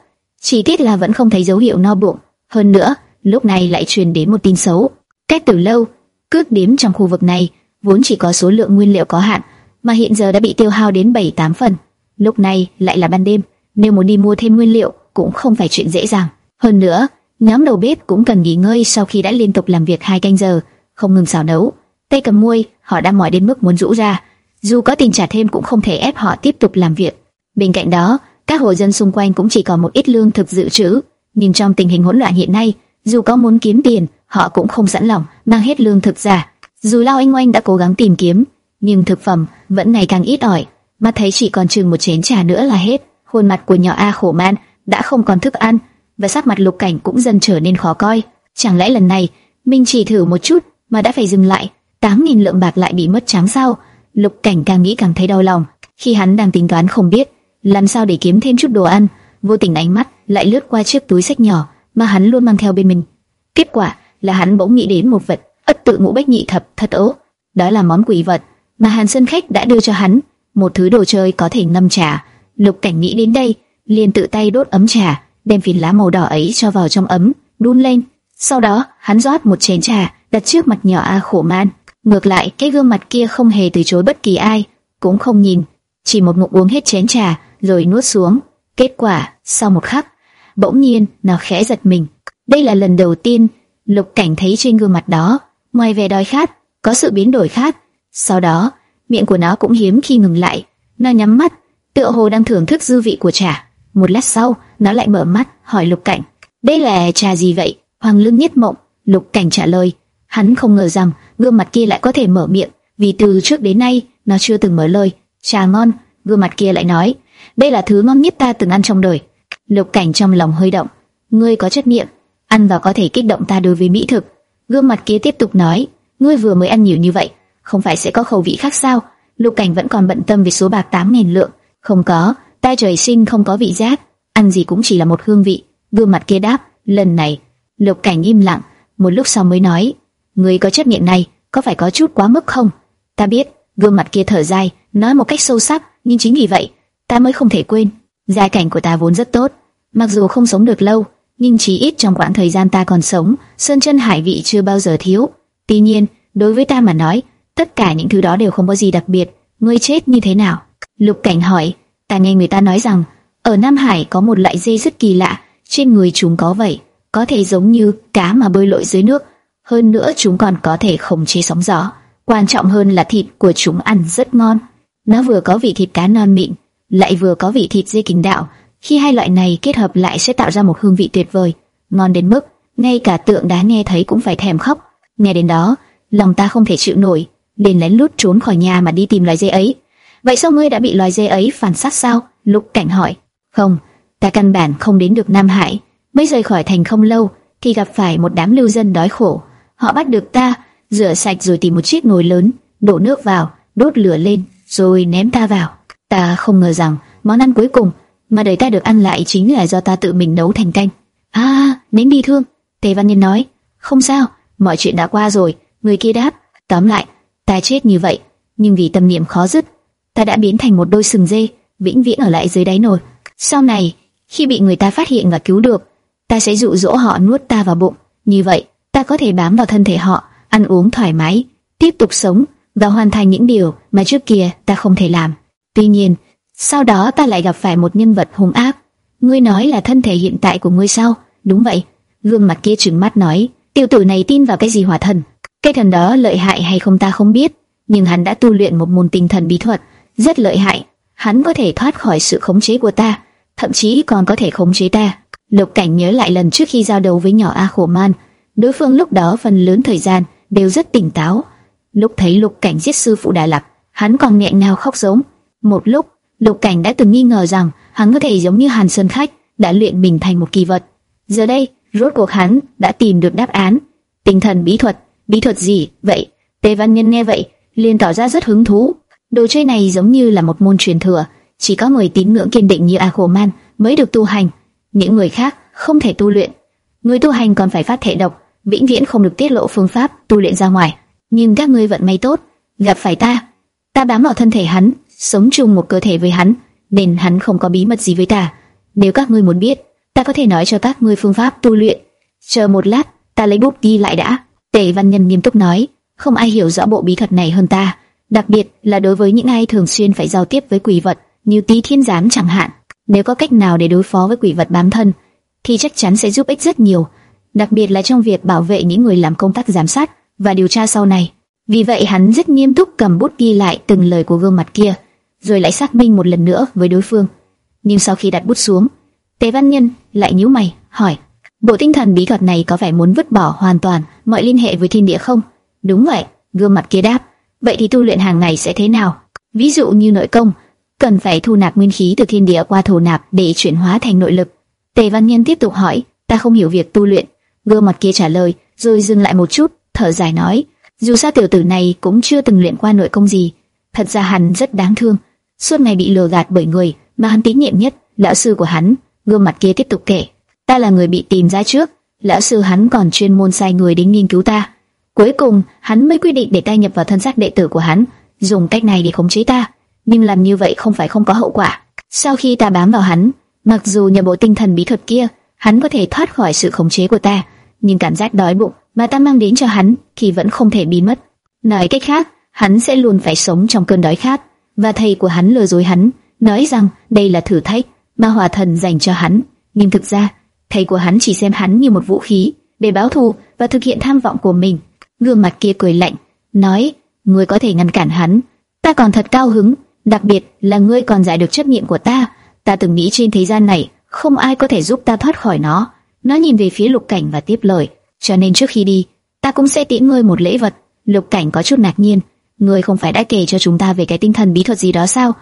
Chỉ tiếc là vẫn không thấy dấu hiệu no bụng. Hơn nữa, lúc này lại truyền đến một tin xấu. Cách từ lâu, cước điếm trong khu vực này vốn chỉ có số lượng nguyên liệu có hạn, mà hiện giờ đã bị tiêu hao đến 7-8 phần. Lúc này lại là ban đêm, nếu muốn đi mua thêm nguyên liệu cũng không phải chuyện dễ dàng. Hơn nữa, nhóm đầu bếp cũng cần nghỉ ngơi sau khi đã liên tục làm việc hai canh giờ, không ngừng xào nấu. Tay cầm muôi, họ đã mỏi đến mức muốn rũ ra. Dù có tiền trả thêm cũng không thể ép họ tiếp tục làm việc. Bên cạnh đó, các hộ dân xung quanh cũng chỉ còn một ít lương thực dự trữ. Nhưng trong tình hình hỗn loạn hiện nay, dù có muốn kiếm tiền, họ cũng không sẵn lòng mang hết lương thực ra. Dù Lao Anh Oanh đã cố gắng tìm kiếm, nhưng thực phẩm vẫn ngày càng ít ỏi. mà thấy chỉ còn chừng một chén trà nữa là hết. Khuôn mặt của nhỏ A khổ man đã không còn thức ăn, và sắc mặt Lục Cảnh cũng dần trở nên khó coi. Chẳng lẽ lần này mình chỉ thử một chút mà đã phải dừng lại? Tám nghìn lượng bạc lại bị mất trắng sao? Lục Cảnh càng nghĩ càng thấy đau lòng. Khi hắn đang tính toán không biết làm sao để kiếm thêm chút đồ ăn, vô tình ánh mắt lại lướt qua chiếc túi sách nhỏ mà hắn luôn mang theo bên mình. Kết quả là hắn bỗng nghĩ đến một vật ất tự ngũ bách nhị thập thật ố, đó là món quỷ vật mà Hàn Sơn khách đã đưa cho hắn, một thứ đồ chơi có thể ngâm trà. Lục Cảnh nghĩ đến đây, liền tự tay đốt ấm trà, đem phiến lá màu đỏ ấy cho vào trong ấm, đun lên. Sau đó, hắn rót một chén trà, đặt trước mặt nhỏ A Khổ Man. Ngược lại, cái gương mặt kia không hề từ chối bất kỳ ai, cũng không nhìn, chỉ một ngụm uống hết chén trà, rồi nuốt xuống. Kết quả, sau một khắc, bỗng nhiên nó khẽ giật mình. Đây là lần đầu tiên Lục Cảnh thấy trên gương mặt đó, ngoài vẻ đói khát, có sự biến đổi khác. Sau đó, miệng của nó cũng hiếm khi ngừng lại, nó nhắm mắt, tựa hồ đang thưởng thức dư vị của trà. Một lát sau, nó lại mở mắt, hỏi Lục Cảnh, đây là trà gì vậy? Hoàng Lương Nhất Mộng. Lục Cảnh trả lời, hắn không ngờ rằng gương mặt kia lại có thể mở miệng, vì từ trước đến nay nó chưa từng mở lời. Trà ngon, gương mặt kia lại nói, đây là thứ ngon nhất ta từng ăn trong đời. Lục Cảnh trong lòng hơi động, ngươi có chất miệng, ăn vào có thể kích động ta đối với mỹ thực. Gương mặt kia tiếp tục nói, ngươi vừa mới ăn nhiều như vậy, không phải sẽ có khẩu vị khác sao? Lục Cảnh vẫn còn bận tâm về số bạc tám nghìn lượng, không có, ta trời sinh không có vị giác, ăn gì cũng chỉ là một hương vị. Gương mặt kia đáp, lần này, Lục Cảnh im lặng, một lúc sau mới nói, ngươi có chất miệng này, có phải có chút quá mức không? Ta biết, gương mặt kia thở dài, nói một cách sâu sắc, nhưng chính vì vậy, ta mới không thể quên. Gia cảnh của ta vốn rất tốt, mặc dù không sống được lâu, nhưng chí ít trong quãng thời gian ta còn sống, sơn chân hải vị chưa bao giờ thiếu. Tuy nhiên, đối với ta mà nói, tất cả những thứ đó đều không có gì đặc biệt. Ngươi chết như thế nào? Lục Cảnh hỏi. Ta nghe người ta nói rằng, ở Nam Hải có một loại dê rất kỳ lạ, trên người chúng có vậy, có thể giống như cá mà bơi lội dưới nước. Hơn nữa chúng còn có thể khống chế sóng gió. Quan trọng hơn là thịt của chúng ăn rất ngon. Nó vừa có vị thịt cá non mịn, lại vừa có vị thịt dê kính đạo. Khi hai loại này kết hợp lại sẽ tạo ra một hương vị tuyệt vời, ngon đến mức ngay cả tượng đá nghe thấy cũng phải thèm khóc. Nghe đến đó, lòng ta không thể chịu nổi, liền lén lút trốn khỏi nhà mà đi tìm loài dê ấy. Vậy sao ngươi đã bị loài dê ấy phản sát sao? Lục Cảnh hỏi. Không, ta căn bản không đến được Nam Hải, mới rời khỏi thành không lâu thì gặp phải một đám lưu dân đói khổ. Họ bắt được ta, rửa sạch rồi tìm một chiếc nồi lớn, đổ nước vào, đốt lửa lên, rồi ném ta vào. Ta không ngờ rằng món ăn cuối cùng mà đời ta được ăn lại chính là do ta tự mình nấu thành canh. À, nến bi thương. Tề Văn Nhân nói, không sao, mọi chuyện đã qua rồi. Người kia đáp, tóm lại, ta chết như vậy, nhưng vì tâm niệm khó dứt, ta đã biến thành một đôi sừng dê, vĩnh viễn ở lại dưới đáy nồi. Sau này, khi bị người ta phát hiện và cứu được, ta sẽ dụ dỗ họ nuốt ta vào bụng. Như vậy, ta có thể bám vào thân thể họ, ăn uống thoải mái, tiếp tục sống và hoàn thành những điều mà trước kia ta không thể làm. Tuy nhiên, sau đó ta lại gặp phải một nhân vật hung ác. Ngươi nói là thân thể hiện tại của ngươi sao? Đúng vậy. Gương mặt kia trừng mắt nói, tiểu tử này tin vào cái gì hỏa thần? Cái thần đó lợi hại hay không ta không biết, nhưng hắn đã tu luyện một môn tinh thần bí thuật, rất lợi hại. Hắn có thể thoát khỏi sự khống chế của ta, thậm chí còn có thể khống chế ta. Lục Cảnh nhớ lại lần trước khi giao đấu với nhỏ A Khổ Man, đối phương lúc đó phần lớn thời gian đều rất tỉnh táo. Lúc thấy Lục Cảnh giết sư phụ Đà Lặc, hắn còn nghẹn ngào khóc giống. Một lúc, Lục Cảnh đã từng nghi ngờ rằng hắn có thể giống như Hàn Sơn Khách đã luyện mình thành một kỳ vật. Giờ đây, rốt cuộc hắn đã tìm được đáp án. Tinh thần bí thuật, bí thuật gì vậy? Tề Văn Nhân nghe vậy, liền tỏ ra rất hứng thú. Đồ chơi này giống như là một môn truyền thừa, chỉ có người tín ngưỡng kiên định như A Khổ Man mới được tu hành, những người khác không thể tu luyện. Người tu hành còn phải phát thể độc, vĩnh viễn không được tiết lộ phương pháp tu luyện ra ngoài. Nhưng các ngươi vận may tốt, gặp phải ta, ta bám vào thân thể hắn, sống chung một cơ thể với hắn, nên hắn không có bí mật gì với ta. Nếu các ngươi muốn biết, ta có thể nói cho các ngươi phương pháp tu luyện. Chờ một lát, ta lấy bút ghi lại đã. Tề Văn Nhân nghiêm túc nói, không ai hiểu rõ bộ bí thuật này hơn ta, đặc biệt là đối với những ai thường xuyên phải giao tiếp với quỷ vật, như Tý Thiên Giám chẳng hạn. Nếu có cách nào để đối phó với quỷ vật bám thân, thì chắc chắn sẽ giúp ích rất nhiều, đặc biệt là trong việc bảo vệ những người làm công tác giám sát và điều tra sau này. Vì vậy hắn rất nghiêm túc cầm bút ghi lại từng lời của gương mặt kia, rồi lại xác minh một lần nữa với đối phương. Nhưng sau khi đặt bút xuống, Tề Văn Nhân lại nhíu mày, hỏi: "Bộ tinh thần bí thuật này có phải muốn vứt bỏ hoàn toàn mọi liên hệ với thiên địa không?" "Đúng vậy." Gương mặt kia đáp. "Vậy thì tu luyện hàng ngày sẽ thế nào? Ví dụ như nội công, cần phải thu nạp nguyên khí từ thiên địa qua thổ nạp để chuyển hóa thành nội lực." Tề Văn Nhân tiếp tục hỏi: "Ta không hiểu việc tu luyện." Gương mặt kia trả lời, rồi dừng lại một chút, thở dài nói: "Dù sao tiểu tử này cũng chưa từng luyện qua nội công gì, thật ra hắn rất đáng thương, suốt ngày bị lừa gạt bởi người mà hắn tín nhiệm nhất, lão sư của hắn." Gương mặt kia tiếp tục kể: "Ta là người bị tìm ra trước, lão sư hắn còn chuyên môn sai người đến nghiên cứu ta. Cuối cùng, hắn mới quyết định để ta nhập vào thân xác đệ tử của hắn, dùng cách này để khống chế ta. Nhưng làm như vậy không phải không có hậu quả. Sau khi ta bám vào hắn, mặc dù nhờ bộ tinh thần bí thuật kia, hắn có thể thoát khỏi sự khống chế của ta, nhưng cảm giác đói bụng mà ta mang đến cho hắn thì vẫn không thể biến mất. Nói cách khác, hắn sẽ luôn phải sống trong cơn đói khát, và thầy của hắn lừa dối hắn, nói rằng đây là thử thách mà hỏa thần dành cho hắn. Nhưng thực ra, thầy của hắn chỉ xem hắn như một vũ khí để báo thù và thực hiện tham vọng của mình. Gương mặt kia cười lạnh, nói: "Ngươi có thể ngăn cản hắn, ta còn thật cao hứng, đặc biệt là ngươi còn giải được chấp niệm của ta. Ta từng nghĩ trên thế gian này không ai có thể giúp ta thoát khỏi nó." Nó nhìn về phía Lục Cảnh và tiếp lời, "Cho nên trước khi đi, ta cũng sẽ tiễn ngươi một lễ vật." Lục Cảnh có chút ngạc nhiên, "Ngươi không phải đã kể cho chúng ta về cái tinh thần bí thuật gì đó sao?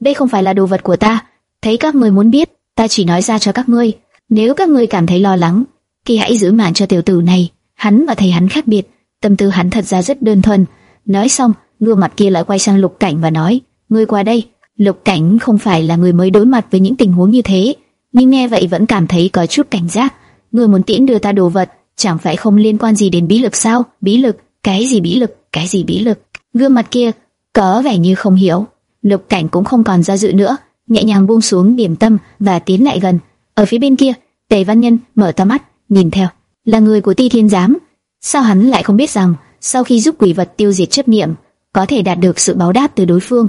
Đây không phải là đồ vật của ta." Thấy các ngươi muốn biết, ta chỉ nói ra cho các ngươi. Nếu các ngươi cảm thấy lo lắng, thì hãy giữ mạng cho tiểu tử này. Hắn và thầy hắn khác biệt, tâm tư hắn thật ra rất đơn thuần. Nói xong, gương mặt kia lại quay sang Lục Cảnh và nói: "Ngươi qua đây." Lục Cảnh không phải là người mới đối mặt với những tình huống như thế, nhưng nghe vậy vẫn cảm thấy có chút cảnh giác. Ngươi muốn tiễn đưa ta đồ vật, chẳng phải không liên quan gì đến bí lực sao? Bí lực? Cái gì bí lực? Cái gì bí lực? Gương mặt kia có vẻ như không hiểu. Lục Cảnh cũng không còn do dự nữa, nhẹ nhàng buông xuống điểm tâm và tiến lại gần. Ở phía bên kia, Tề Văn Nhân mở to mắt, nhìn theo, là người của Ti Thiên Giám. Sao hắn lại không biết rằng sau khi giúp quỷ vật tiêu diệt chấp niệm, có thể đạt được sự báo đáp từ đối phương?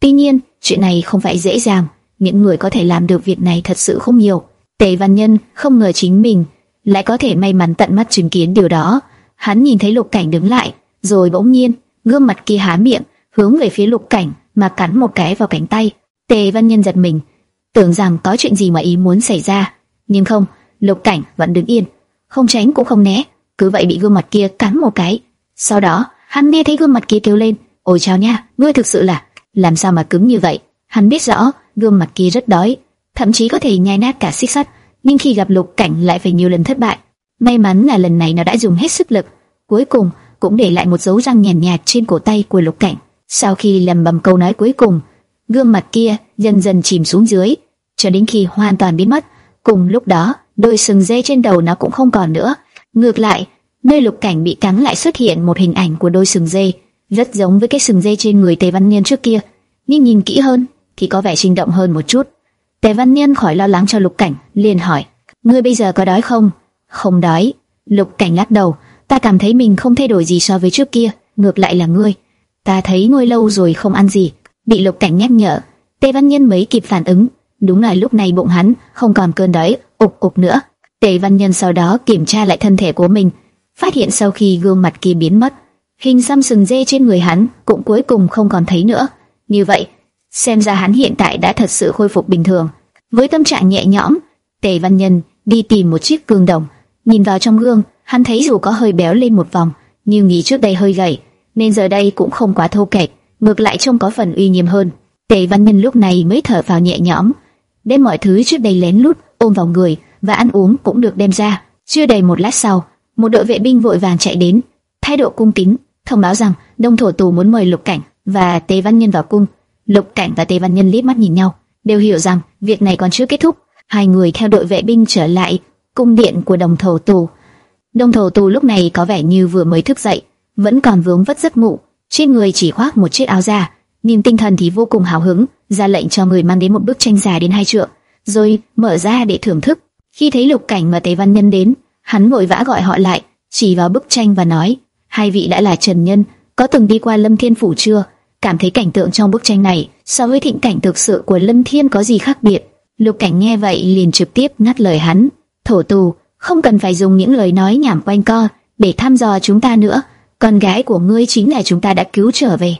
Tuy nhiên, chuyện này không phải dễ dàng, những người có thể làm được việc này thật sự không nhiều. Tề Văn Nhân không ngờ chính mình lại có thể may mắn tận mắt chứng kiến điều đó. Hắn nhìn thấy Lục Cảnh đứng lại, rồi bỗng nhiên, gương mặt kia há miệng, hướng về phía Lục Cảnh mà cắn một cái vào cánh tay. Tề Văn Nhân giật mình, tưởng rằng có chuyện gì mà ý muốn xảy ra, nhưng không, Lục Cảnh vẫn đứng yên, không tránh cũng không né, cứ vậy bị gương mặt kia cắn một cái. Sau đó, hắn nghe thấy gương mặt kia kêu lên, "Ôi chào nha, ngươi thực sự là, làm sao mà cứng như vậy?" Hắn biết rõ, gương mặt kia rất đói, thậm chí có thể nhai nát cả xích sắt, nhưng khi gặp Lục Cảnh lại phải nhiều lần thất bại. May mắn là lần này nó đã dùng hết sức lực, cuối cùng cũng để lại một dấu răng nhàn nhạt, nhạt trên cổ tay của Lục Cảnh. Sau khi lầm bầm câu nói cuối cùng, gương mặt kia dần dần chìm xuống dưới, cho đến khi hoàn toàn biến mất. Cùng lúc đó, đôi sừng dây trên đầu nó cũng không còn nữa. Ngược lại, nơi lục cảnh bị cắn lại xuất hiện một hình ảnh của đôi sừng dây, rất giống với cái sừng dây trên người Tề Văn Niên trước kia, nhưng nhìn kỹ hơn thì có vẻ sinh động hơn một chút. Tề Văn Niên khỏi lo lắng cho lục cảnh, liền hỏi: "Ngươi bây giờ có đói không?" "Không đói." Lục cảnh lắc đầu, "Ta cảm thấy mình không thay đổi gì so với trước kia, ngược lại là ngươi. Ta thấy ngươi lâu rồi không ăn gì." Bị lục cảnh nhắc nhở, Tề Văn Nhân mới kịp phản ứng, đúng là lúc này bụng hắn không còn cơn đói ục ục nữa. Tề Văn Nhân sau đó kiểm tra lại thân thể của mình, phát hiện sau khi gương mặt kia biến mất, hình xăm sừng dê trên người hắn cũng cuối cùng không còn thấy nữa. Như vậy, xem ra hắn hiện tại đã thật sự khôi phục bình thường. Với tâm trạng nhẹ nhõm, Tề Văn Nhân đi tìm một chiếc gương đồng, nhìn vào trong gương, hắn thấy dù có hơi béo lên một vòng, nhưng nghĩ trước đây hơi gầy, nên giờ đây cũng không quá thô kệch, ngược lại trông có phần uy nghiêm hơn. Tề Văn Nhân lúc này mới thở vào nhẹ nhõm, đem mọi thứ trước đây lén lút ôm vào người và ăn uống cũng được đem ra. Chưa đầy một lát sau, một đội vệ binh vội vàng chạy đến, thái độ cung kính, thông báo rằng Đông Thổ Tù muốn mời Lục Cảnh và Tề Văn Nhân vào cung. Lục Cảnh và Tề Văn Nhân liếc mắt nhìn nhau, đều hiểu rằng việc này còn chưa kết thúc. Hai người theo đội vệ binh trở lại cung điện của Đồng Thổ Tù. Đông Thổ Tù lúc này có vẻ như vừa mới thức dậy, vẫn còn vướng vất giấc ngủ, trên người chỉ khoác một chiếc áo da, niềm tinh thần thì vô cùng hào hứng, ra lệnh cho người mang đến một bức tranh dài đến hai trượng, rồi mở ra để thưởng thức. Khi thấy Lục Cảnh và Tề Văn Nhân đến, hắn vội vã gọi họ lại, chỉ vào bức tranh và nói: hai vị đã là trần nhân, có từng đi qua Lâm Thiên phủ chưa? Cảm thấy cảnh tượng trong bức tranh này so với thịnh cảnh thực sự của Lâm Thiên có gì khác biệt? Lục Cảnh nghe vậy liền trực tiếp ngắt lời hắn: thổ tù, không cần phải dùng những lời nói nhảm quanh co để thăm dò chúng ta nữa. Con gái của ngươi chính là chúng ta đã cứu trở về.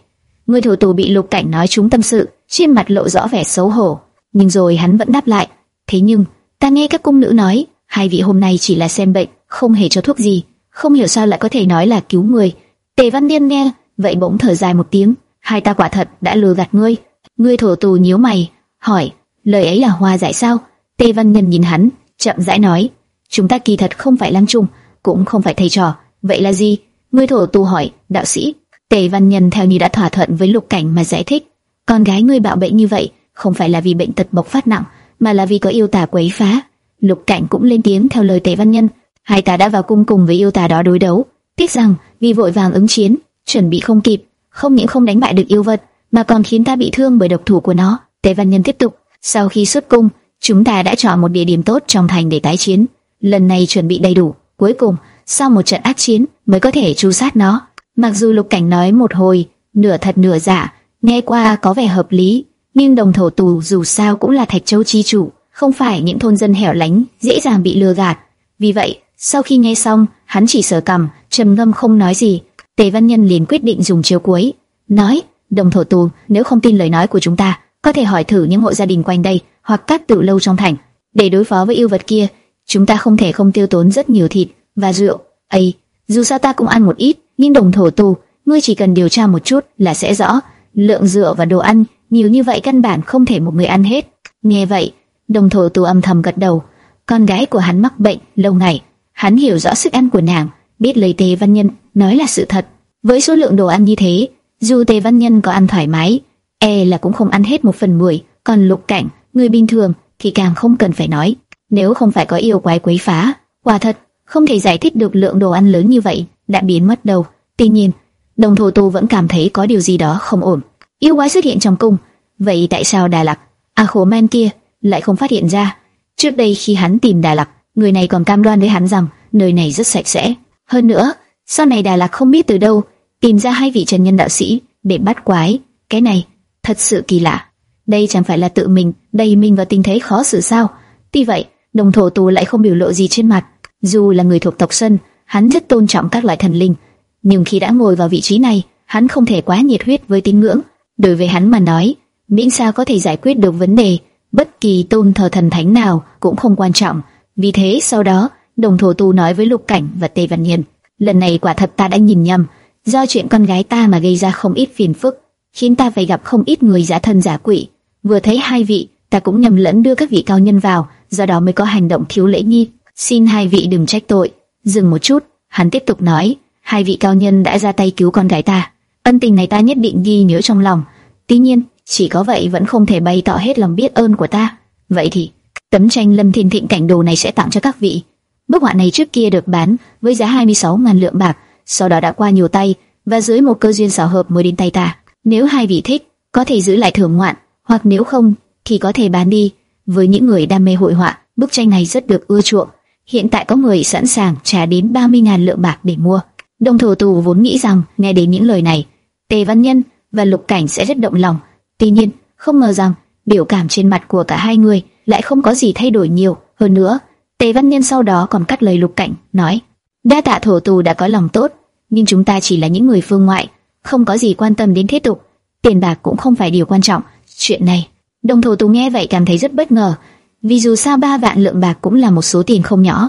Ngươi thổ tù bị Lục Cảnh nói chúng tâm sự, trên mặt lộ rõ vẻ xấu hổ, nhưng rồi hắn vẫn đáp lại: thế nhưng ta nghe các cung nữ nói, hai vị hôm nay chỉ là xem bệnh, không hề cho thuốc gì không hiểu sao lại có thể nói là cứu người. Tề Văn Điên nghe, vậy bỗng thở dài một tiếng, hai ta quả thật đã lừa gạt ngươi. Ngươi thổ tù nhíu mày, hỏi, lời ấy là hoa giải sao? Tề Văn Nhân nhìn hắn, chậm rãi nói, chúng ta kỳ thật không phải lang trung, cũng không phải thầy trò, vậy là gì? Ngươi thổ tu hỏi, đạo sĩ. Tề Văn Nhân theo như đã thỏa thuận với Lục Cảnh mà giải thích, con gái ngươi bạo bệnh như vậy, không phải là vì bệnh tật bộc phát nặng, mà là vì có yêu tà quấy phá. Lục Cảnh cũng lên tiếng theo lời Tề Văn Nhân hai ta đã vào cung cùng với yêu tà đó đối đấu. Tiếc rằng vì vội vàng ứng chiến, chuẩn bị không kịp, không những không đánh bại được yêu vật, mà còn khiến ta bị thương bởi độc thủ của nó. Tề Văn Nhân tiếp tục, sau khi xuất cung, chúng ta đã chọn một địa điểm tốt trong thành để tái chiến. Lần này chuẩn bị đầy đủ, cuối cùng sau một trận ác chiến mới có thể tru sát nó. Mặc dù Lục Cảnh nói một hồi, nửa thật nửa giả, nghe qua có vẻ hợp lý, nhưng đồng thổ tù dù sao cũng là Thạch Châu chi chủ, không phải những thôn dân hẻo lánh dễ dàng bị lừa gạt. Vì vậy, sau khi nghe xong, hắn chỉ sờ cằm, trầm ngâm không nói gì. Tề Văn Nhân liền quyết định dùng chiêu cuối, nói: "Đồng thổ tù, nếu không tin lời nói của chúng ta, có thể hỏi thử những hộ gia đình quanh đây hoặc các tự lâu trong thành, để đối phó với yêu vật kia, chúng ta không thể không tiêu tốn rất nhiều thịt và rượu. ấy, dù sao ta cũng ăn một ít, nhưng đồng thổ tù, ngươi chỉ cần điều tra một chút là sẽ rõ, lượng rượu và đồ ăn nhiều như vậy căn bản không thể một người ăn hết." Nghe vậy, đồng thổ tù âm thầm gật đầu. Con gái của hắn mắc bệnh lâu ngày Hắn hiểu rõ sức ăn của nàng, biết lời Tề Văn Nhân nói là sự thật. Với số lượng đồ ăn như thế, dù Tề Văn Nhân có ăn thoải mái, e là cũng không ăn hết một phần mười. Còn Lục Cảnh, người bình thường thì càng không cần phải nói. Nếu không phải có yêu quái quấy phá, quả thật không thể giải thích được lượng đồ ăn lớn như vậy đã biến mất đâu. Tuy nhiên, Đồng Thổ Tu vẫn cảm thấy có điều gì đó không ổn. Yêu quái xuất hiện trong cung, vậy tại sao Đà Lặc, A à, Khổ Man kia lại không phát hiện ra? Trước đây khi hắn tìm Đà Lặc, Người này còn cam đoan với hắn rằng nơi này rất sạch sẽ. Hơn nữa, sau này Đà Lạc không biết từ đâu tìm ra hai vị trần nhân đạo sĩ để bắt quái. Cái này thật sự kỳ lạ. Đây chẳng phải là tự mình đầy mình vào tình thế khó xử sao? Tuy vậy, đồng thổ tù lại không biểu lộ gì trên mặt. Dù là người thuộc tộc Sân, hắn rất tôn trọng các loại thần linh. Nhưng khi đã ngồi vào vị trí này, hắn không thể quá nhiệt huyết với tín ngưỡng. Đối với hắn mà nói, miễn sao có thể giải quyết được vấn đề, bất kỳ tôn thờ thần thánh nào cũng không quan trọng. Vì thế sau đó, đồng thổ tu nói với Lục Cảnh và Tề Văn Nhiên, lần này quả thật ta đã nhìn nhầm, do chuyện con gái ta mà gây ra không ít phiền phức, khiến ta phải gặp không ít người giả thân giả quỷ. Vừa thấy hai vị, ta cũng nhầm lẫn đưa các vị cao nhân vào, do đó mới có hành động thiếu lễ nghi. Xin hai vị đừng trách tội. Dừng một chút, hắn tiếp tục nói, hai vị cao nhân đã ra tay cứu con gái ta, ân tình này ta nhất định ghi nhớ trong lòng. Tuy nhiên, chỉ có vậy vẫn không thể bày tỏ hết lòng biết ơn của ta. Vậy thì Tấm tranh Lâm Thiên Thịnh cảnh đồ này sẽ tặng cho các vị. Bức họa này trước kia được bán với giá 26 ngàn lượng bạc, sau đó đã qua nhiều tay và dưới một cơ duyên xảo hợp mới đến tay ta. Nếu hai vị thích, có thể giữ lại thưởng ngoạn, hoặc nếu không thì có thể bán đi. Với những người đam mê hội họa, bức tranh này rất được ưa chuộng. Hiện tại có người sẵn sàng trả đến 30 ngàn lượng bạc để mua. Đồng thổ tù vốn nghĩ rằng nghe đến những lời này, Tề Văn Nhân và Lục Cảnh sẽ rất động lòng. Tuy nhiên, không ngờ rằng biểu cảm trên mặt của cả hai người lại không có gì thay đổi nhiều. Hơn nữa, Tề Văn Nhân sau đó còn cắt lời Lục Cảnh, nói: đa tạ thổ tù đã có lòng tốt, nhưng chúng ta chỉ là những người phương ngoại, không có gì quan tâm đến thế tục, tiền bạc cũng không phải điều quan trọng. Chuyện này, đồng thổ tù nghe vậy cảm thấy rất bất ngờ, vì dù sao ba vạn lượng bạc cũng là một số tiền không nhỏ.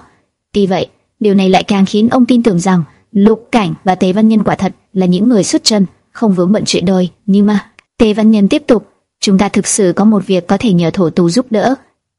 Tuy vậy, điều này lại càng khiến ông tin tưởng rằng Lục Cảnh và Tề Văn Nhân quả thật là những người xuất chân, không vướng bận chuyện đời. Nhưng mà Tề Văn Nhân tiếp tục chúng ta thực sự có một việc có thể nhờ thổ tù giúp đỡ.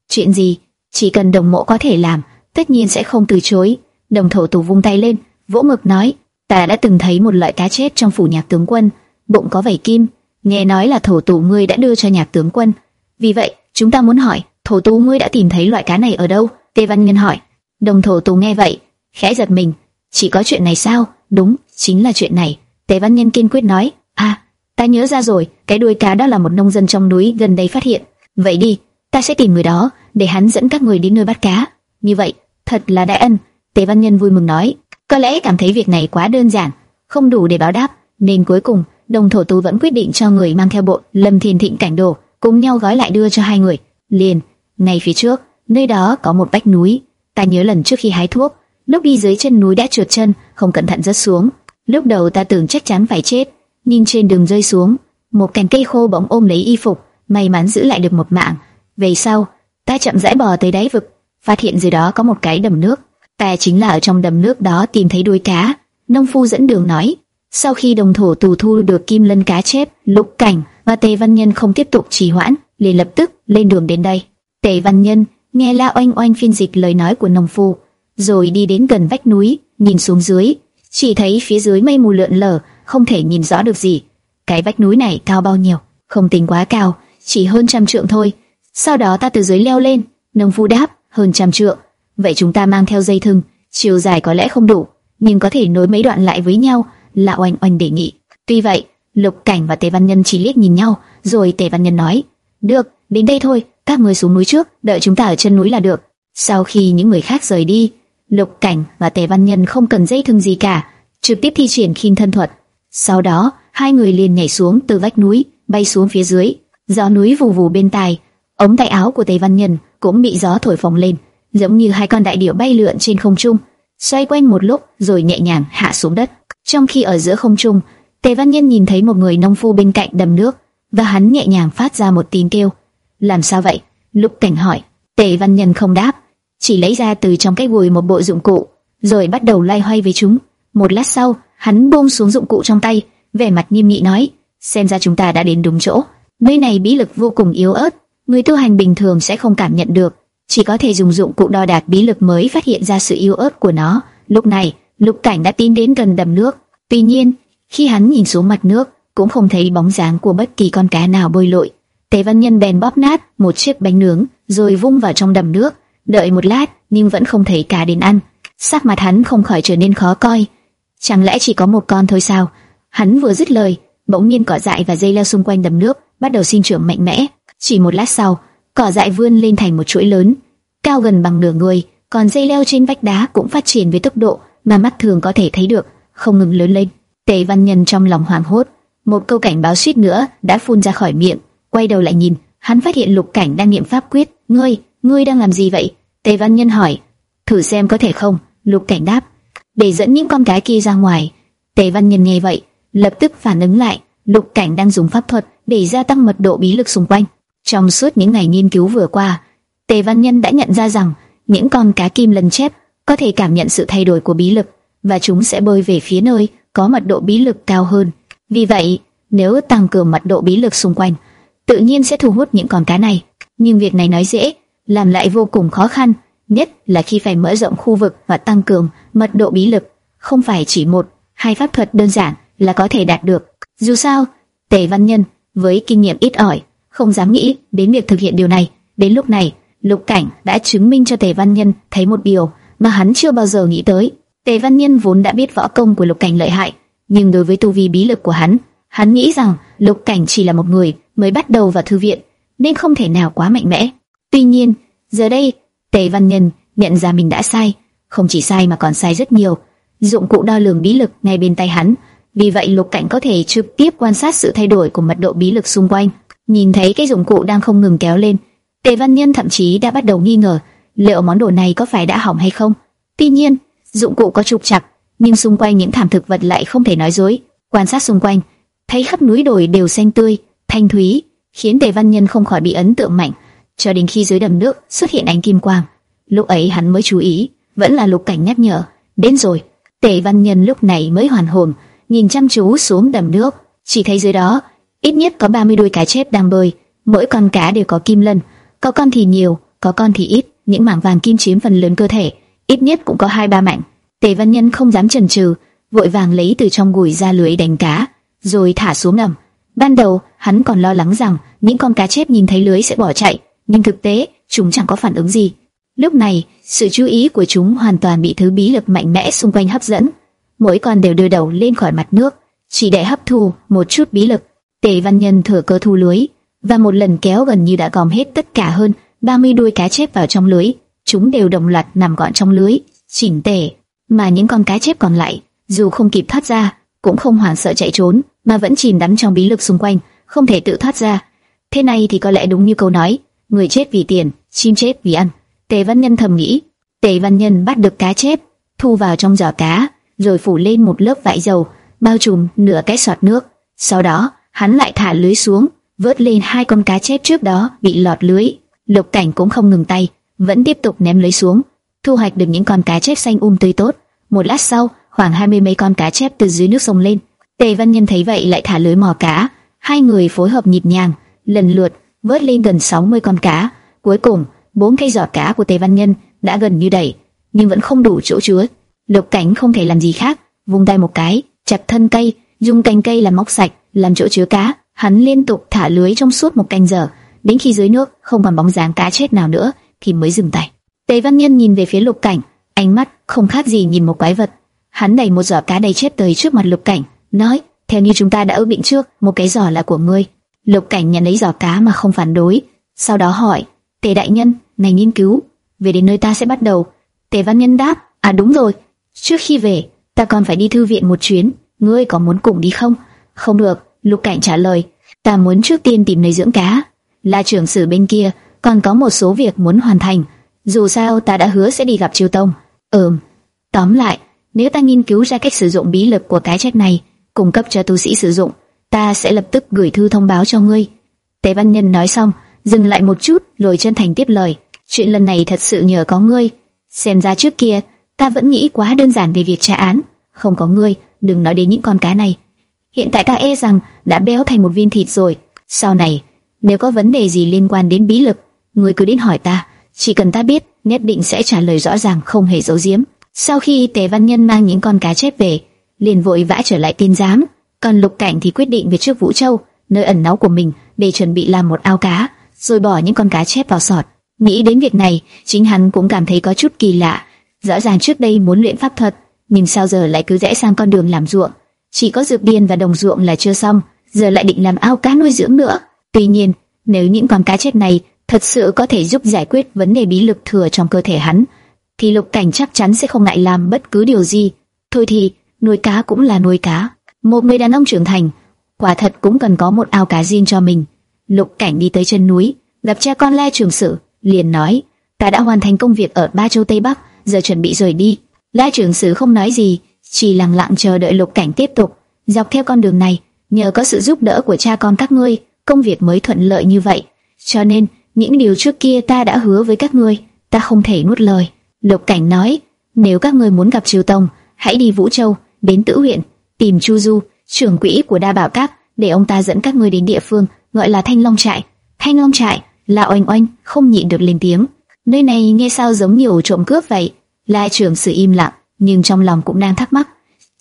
Chuyện gì? Chỉ cần đồng mộ có thể làm, tất nhiên sẽ không từ chối. Đồng thổ tù vung tay lên, vỗ ngực nói, ta đã từng thấy một loại cá chết trong phủ nhạc tướng quân, bụng có vảy kim, nghe nói là thổ tù ngươi đã đưa cho nhạc tướng quân. Vì vậy, chúng ta muốn hỏi, thổ tú ngươi đã tìm thấy loại cá này ở đâu? Tề Văn Nhân hỏi. Đồng thổ tú nghe vậy, khẽ giật mình, chỉ có chuyện này sao? Đúng, chính là chuyện này. Tề Văn Nhân kiên quyết nói, à, ta nhớ ra rồi, cái đuôi cá đó là một nông dân trong núi gần đây phát hiện. Vậy đi, ta sẽ tìm người đó, để hắn dẫn các người đến nơi bắt cá. Như vậy, thật là đại ân. Tề Văn Nhân vui mừng nói, có lẽ cảm thấy việc này quá đơn giản, không đủ để báo đáp, nên cuối cùng đồng thổ tú vẫn quyết định cho người mang theo bộ lâm thiên thịnh cảnh đồ cùng nhau gói lại đưa cho hai người. Liền, ngay phía trước, nơi đó có một vách núi. Ta nhớ lần trước khi hái thuốc, lúc đi dưới chân núi đã trượt chân, không cẩn thận rớt xuống. Lúc đầu ta tưởng chắc chắn phải chết, nhưng trên đường rơi xuống, một cành cây khô bỗng ôm lấy y phục, may mắn giữ lại được một mạng. Về sau, ta chậm rãi bò tới đáy vực, phát hiện dưới đó có một cái đầm nước. Ta chính là ở trong đầm nước đó tìm thấy đuôi cá. Nông phu dẫn đường nói, sau khi đồng thổ tù thu được kim lân cá chép, lục cảnh và tề văn nhân không tiếp tục trì hoãn, liền lập tức lên đường đến đây. Tề văn nhân nghe la oanh oanh phiên dịch lời nói của nông phu, rồi đi đến gần vách núi, nhìn xuống dưới, chỉ thấy phía dưới mây mù lượn lờ, không thể nhìn rõ được gì. Cái vách núi này cao bao nhiêu? Không tính quá cao, chỉ hơn trăm trượng thôi. Sau đó ta từ dưới leo lên, nông phu đáp, hơn trăm trượng. Vậy chúng ta mang theo dây thừng, chiều dài có lẽ không đủ, nhưng có thể nối mấy đoạn lại với nhau, là oanh oanh đề nghị. Tuy vậy, Lục Cảnh và Tề Văn Nhân chỉ liếc nhìn nhau, rồi Tề Văn Nhân nói, được, đến đây thôi, các ngươi xuống núi trước, đợi chúng ta ở chân núi là được. Sau khi những người khác rời đi, Lục Cảnh và Tề Văn Nhân không cần dây thừng gì cả, trực tiếp thi triển khinh thân thuật. Sau đó, hai người liền nhảy xuống từ vách núi, bay xuống phía dưới. Gió núi vù vù bên tai, ống tay áo của Tề Văn Nhân cũng bị gió thổi phồng lên, giống như hai con đại điểu bay lượn trên không trung, xoay quanh một lúc rồi nhẹ nhàng hạ xuống đất. Trong khi ở giữa không trung, Tề Văn Nhân nhìn thấy một người nông phu bên cạnh đầm nước, và hắn nhẹ nhàng phát ra một tiếng kêu. Làm sao vậy? Lục Cảnh hỏi. Tề Văn Nhân không đáp, chỉ lấy ra từ trong cái gùi một bộ dụng cụ, rồi bắt đầu lay hoay với chúng. Một lát sau, hắn buông xuống dụng cụ trong tay, vẻ mặt nghiêm nghị nói: xem ra chúng ta đã đến đúng chỗ. Nơi này bí lực vô cùng yếu ớt, người tu hành bình thường sẽ không cảm nhận được, chỉ có thể dùng dụng cụ đo đạc bí lực mới phát hiện ra sự yếu ớt của nó. Lúc này, Lục Cảnh đã tiến đến gần đầm nước. Tuy nhiên, khi hắn nhìn xuống mặt nước, cũng không thấy bóng dáng của bất kỳ con cá nào bơi lội. Tề Văn Nhân bèn bóp nát một chiếc bánh nướng, rồi vung vào trong đầm nước. Đợi một lát, nhưng vẫn không thấy cá đến ăn. Sắc mặt hắn không khỏi trở nên khó coi. Chẳng lẽ chỉ có một con thôi sao? Hắn vừa dứt lời, bỗng nhiên cỏ dại và dây leo xung quanh đầm nước bắt đầu sinh trưởng mạnh mẽ. Chỉ một lát sau, cỏ dại vươn lên thành một chuỗi lớn, cao gần bằng nửa người, còn dây leo trên vách đá cũng phát triển với tốc độ mà mắt thường có thể thấy được, không ngừng lớn lên. Tề Văn Nhân trong lòng hoảng hốt, một câu cảnh báo suýt nữa đã phun ra khỏi miệng, quay đầu lại nhìn, hắn phát hiện Lục Cảnh đang niệm pháp quyết. "Ngươi, ngươi đang làm gì vậy?" Tề Văn Nhân hỏi. "Thử xem có thể không?" Lục Cảnh đáp. "Để dẫn những con cái kia ra ngoài." Tề Văn Nhân nghe vậy, lập tức phản ứng lại, Lục Cảnh đang dùng pháp thuật để gia tăng mật độ bí lực xung quanh. Trong suốt những ngày nghiên cứu vừa qua, Tề Văn Nhân đã nhận ra rằng những con cá kim lần chép có thể cảm nhận sự thay đổi của bí lực và chúng sẽ bơi về phía nơi có mật độ bí lực cao hơn. Vì vậy, nếu tăng cường mật độ bí lực xung quanh, tự nhiên sẽ thu hút những con cá này. Nhưng việc này nói dễ, làm lại vô cùng khó khăn, nhất là khi phải mở rộng khu vực và tăng cường mật độ bí lực, không phải chỉ một, hai pháp thuật đơn giản là có thể đạt được. Dù sao, Tề Văn Nhân với kinh nghiệm ít ỏi, không dám nghĩ đến việc thực hiện điều này. Đến lúc này, Lục Cảnh đã chứng minh cho Tề Văn Nhân thấy một điều mà hắn chưa bao giờ nghĩ tới. Tề Văn Nhân vốn đã biết võ công của Lục Cảnh lợi hại, nhưng đối với tu vi bí lực của hắn, hắn nghĩ rằng Lục Cảnh chỉ là một người mới bắt đầu vào thư viện, nên không thể nào quá mạnh mẽ. Tuy nhiên, giờ đây, Tề Văn Nhân nhận ra mình đã sai, không chỉ sai mà còn sai rất nhiều. Dụng cụ đo lường bí lực ngay bên tay hắn, vì vậy Lục Cảnh có thể trực tiếp quan sát sự thay đổi của mật độ bí lực xung quanh. Nhìn thấy cái dụng cụ đang không ngừng kéo lên, Tề Văn Nhân thậm chí đã bắt đầu nghi ngờ liệu món đồ này có phải đã hỏng hay không. Tuy nhiên, dụng cụ có trục chặt, nhưng xung quanh những thảm thực vật lại không thể nói dối. Quan sát xung quanh, thấy khắp núi đồi đều xanh tươi, thanh thúy, khiến Tề Văn Nhân không khỏi bị ấn tượng mạnh. Cho đến khi dưới đầm nước xuất hiện ánh kim quang, lúc ấy hắn mới chú ý, vẫn là Lục Cảnh nhắc nhở, đến rồi. Tề Văn Nhân lúc này mới hoàn hồn, nhìn chăm chú xuống đầm nước, chỉ thấy dưới đó ít nhất có 30 đuôi cá chép đang bơi, Mỗi con cá đều có kim lân, có con thì nhiều, có con thì ít. Những mảng vàng kim chiếm phần lớn cơ thể, ít nhất cũng có hai ba mảnh. Tề Văn Nhân không dám chần chừ, vội vàng lấy từ trong gùi ra lưới đánh cá, rồi thả xuống ngầm. Ban đầu, hắn còn lo lắng rằng những con cá chép nhìn thấy lưới sẽ bỏ chạy, nhưng thực tế, chúng chẳng có phản ứng gì. Lúc này, sự chú ý của chúng hoàn toàn bị thứ bí lực mạnh mẽ xung quanh hấp dẫn. Mỗi con đều đưa đầu lên khỏi mặt nước, chỉ để hấp thu một chút bí lực. Tề Văn Nhân thừa cơ thu lưới, và một lần kéo gần như đã gom hết tất cả hơn 30 đuôi cá chép vào trong lưới. Chúng đều đồng loạt nằm gọn trong lưới, chỉnh tề. Mà những con cá chép còn lại, dù không kịp thoát ra, cũng không hoảng sợ chạy trốn, mà vẫn chìm đắm trong bí lực xung quanh, không thể tự thoát ra. Thế này thì có lẽ đúng như câu nói, người chết vì tiền, chim chết vì ăn. Tề Văn Nhân thầm nghĩ. Tề Văn Nhân bắt được cá chép, thu vào trong giỏ cá, rồi phủ lên một lớp vải dầu, bao trùm nửa cái sọt nước. Sau đó, hắn lại thả lưới xuống, vớt lên hai con cá chép trước đó bị lọt lưới. Lục Cảnh cũng không ngừng tay, vẫn tiếp tục ném lưới xuống, thu hoạch được những con cá chép xanh um tươi tốt. Một lát sau, khoảng hai mươi mấy con cá chép từ dưới nước sông lên. Tề Văn Nhân thấy vậy lại thả lưới mò cá, hai người phối hợp nhịp nhàng, lần lượt vớt lên gần 60 con cá. Cuối cùng, bốn cây giỏ cá của Tề Văn Nhân đã gần như đầy, nhưng vẫn không đủ chỗ chứa. Lục Cảnh không thể làm gì khác, vung tay một cái, chặt thân cây, dùng cành cây làm móc sạch, làm chỗ chứa cá. Hắn liên tục thả lưới trong suốt một canh giờ, đến khi dưới nước không còn bóng dáng cá chết nào nữa thì mới dừng tay. Tề Văn Nhân nhìn về phía Lục Cảnh, ánh mắt không khác gì nhìn một quái vật. Hắn đẩy một giỏ cá đầy chết tới trước mặt Lục Cảnh, nói: "Theo như chúng ta đã ước định trước, một cái giỏ là của ngươi." Lục Cảnh nhận lấy giỏ cá mà không phản đối, sau đó hỏi: "Tề đại nhân, này nghiên cứu, về đến nơi ta sẽ bắt đầu." Tề Văn Nhân đáp: "À đúng rồi, trước khi về, ta còn phải đi thư viện một chuyến, ngươi có muốn cùng đi không?" "Không được." Lục Cảnh trả lời: "Ta muốn trước tiên tìm nơi dưỡng cá." La trưởng sử bên kia còn có một số việc muốn hoàn thành. Dù sao ta đã hứa sẽ đi gặp Triều Tông. Ừm. Tóm lại, nếu ta nghiên cứu ra cách sử dụng bí lực của cái trách này, cung cấp cho tu sĩ sử dụng, ta sẽ lập tức gửi thư thông báo cho ngươi. Tế Văn Nhân nói xong, dừng lại một chút, rồi chân thành tiếp lời. Chuyện lần này thật sự nhờ có ngươi. Xem ra trước kia, ta vẫn nghĩ quá đơn giản về việc trả án. Không có ngươi, đừng nói đến những con cá này. Hiện tại ta e rằng đã béo thành một viên thịt rồi. Sau này, nếu có vấn đề gì liên quan đến bí lực, người cứ đến hỏi ta, chỉ cần ta biết, nhất định sẽ trả lời rõ ràng không hề giấu giếm. Sau khi Tề Văn Nhân mang những con cá chép về, liền vội vã trở lại tiên giám, còn Lục Cảnh thì quyết định về trước Vũ Châu, nơi ẩn náu của mình, để chuẩn bị làm một ao cá, rồi bỏ những con cá chép vào sọt. Nghĩ đến việc này, chính hắn cũng cảm thấy có chút kỳ lạ. Rõ ràng trước đây muốn luyện pháp thuật, nhưng sao giờ lại cứ rẽ sang con đường làm ruộng? Chỉ có dược điên và đồng ruộng là chưa xong, giờ lại định làm ao cá nuôi dưỡng nữa. Tuy nhiên, nếu những con cá chết này thật sự có thể giúp giải quyết vấn đề bí lực thừa trong cơ thể hắn, thì Lục Cảnh chắc chắn sẽ không ngại làm bất cứ điều gì. Thôi thì, nuôi cá cũng là nuôi cá. Một người đàn ông trưởng thành, quả thật cũng cần có một ao cá riêng cho mình. Lục Cảnh đi tới chân núi, gặp cha con lai Trường Sử, liền nói: "Ta đã hoàn thành công việc ở Ba Châu Tây Bắc, giờ chuẩn bị rời đi." La Trường Sử không nói gì, chỉ lặng lặng chờ đợi Lục Cảnh tiếp tục. Dọc theo con đường này, nhờ có sự giúp đỡ của cha con các ngươi, công việc mới thuận lợi như vậy. Cho nên, những điều trước kia ta đã hứa với các ngươi, ta không thể nuốt lời. Lục Cảnh nói, nếu các ngươi muốn gặp Triều Tông, hãy đi Vũ Châu, đến Tử huyện, tìm Chu Du, trưởng quỹ của Đa Bảo Các, để ông ta dẫn các ngươi đến địa phương gọi là Thanh Long Trại. Thanh Long Trại là oanh oanh không nhịn được lên tiếng. Nơi này nghe sao giống nhiều trộm cướp vậy. La trưởng sự im lặng, nhưng trong lòng cũng đang thắc mắc.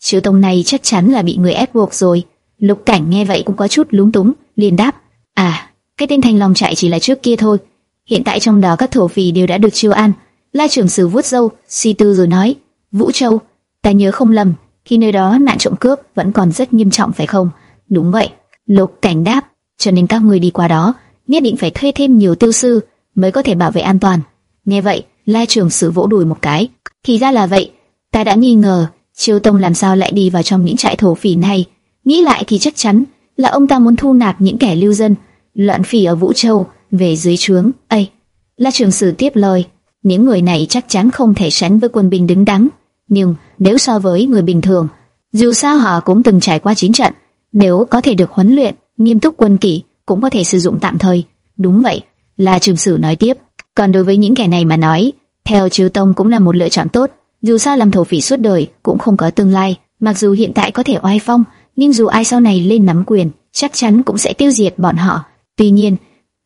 Triều Tông này chắc chắn là bị người ép buộc rồi. Lục Cảnh nghe vậy cũng có chút lúng túng, liền đáp: "À, cái tên thành Long trại chỉ là trước kia thôi. Hiện tại trong đó các thổ phỉ đều đã được chiêu an." La trưởng sử vuốt râu, suy tư rồi nói: "Vũ Châu, ta nhớ không lầm, khi nơi đó nạn trộm cướp vẫn còn rất nghiêm trọng phải không?" "Đúng vậy." Lục Cảnh đáp: "Cho nên các người đi qua đó, nhất định phải thuê thêm nhiều tiêu sư mới có thể bảo vệ an toàn." Nghe vậy, La trưởng sử vỗ đùi một cái. Thì ra là vậy, ta đã nghi ngờ, Chiêu Tông làm sao lại đi vào trong những trại thổ phỉ này? Nghĩ lại thì chắc chắn là ông ta muốn thu nạp những kẻ lưu dân loạn phỉ ở Vũ Châu về dưới trướng. Ây, La Trường Sử tiếp lời, những người này chắc chắn không thể sánh với quân binh đứng đắn, nhưng nếu so với người bình thường, dù sao họ cũng từng trải qua chiến trận, nếu có thể được huấn luyện nghiêm túc quân kỷ, cũng có thể sử dụng tạm thời. Đúng vậy, La Trường Sử nói tiếp. Còn đối với những kẻ này mà nói, theo Chiếu Tông cũng là một lựa chọn tốt. Dù sao làm thổ phỉ suốt đời cũng không có tương lai, mặc dù hiện tại có thể oai phong, nhưng dù ai sau này lên nắm quyền, chắc chắn cũng sẽ tiêu diệt bọn họ. Tuy nhiên,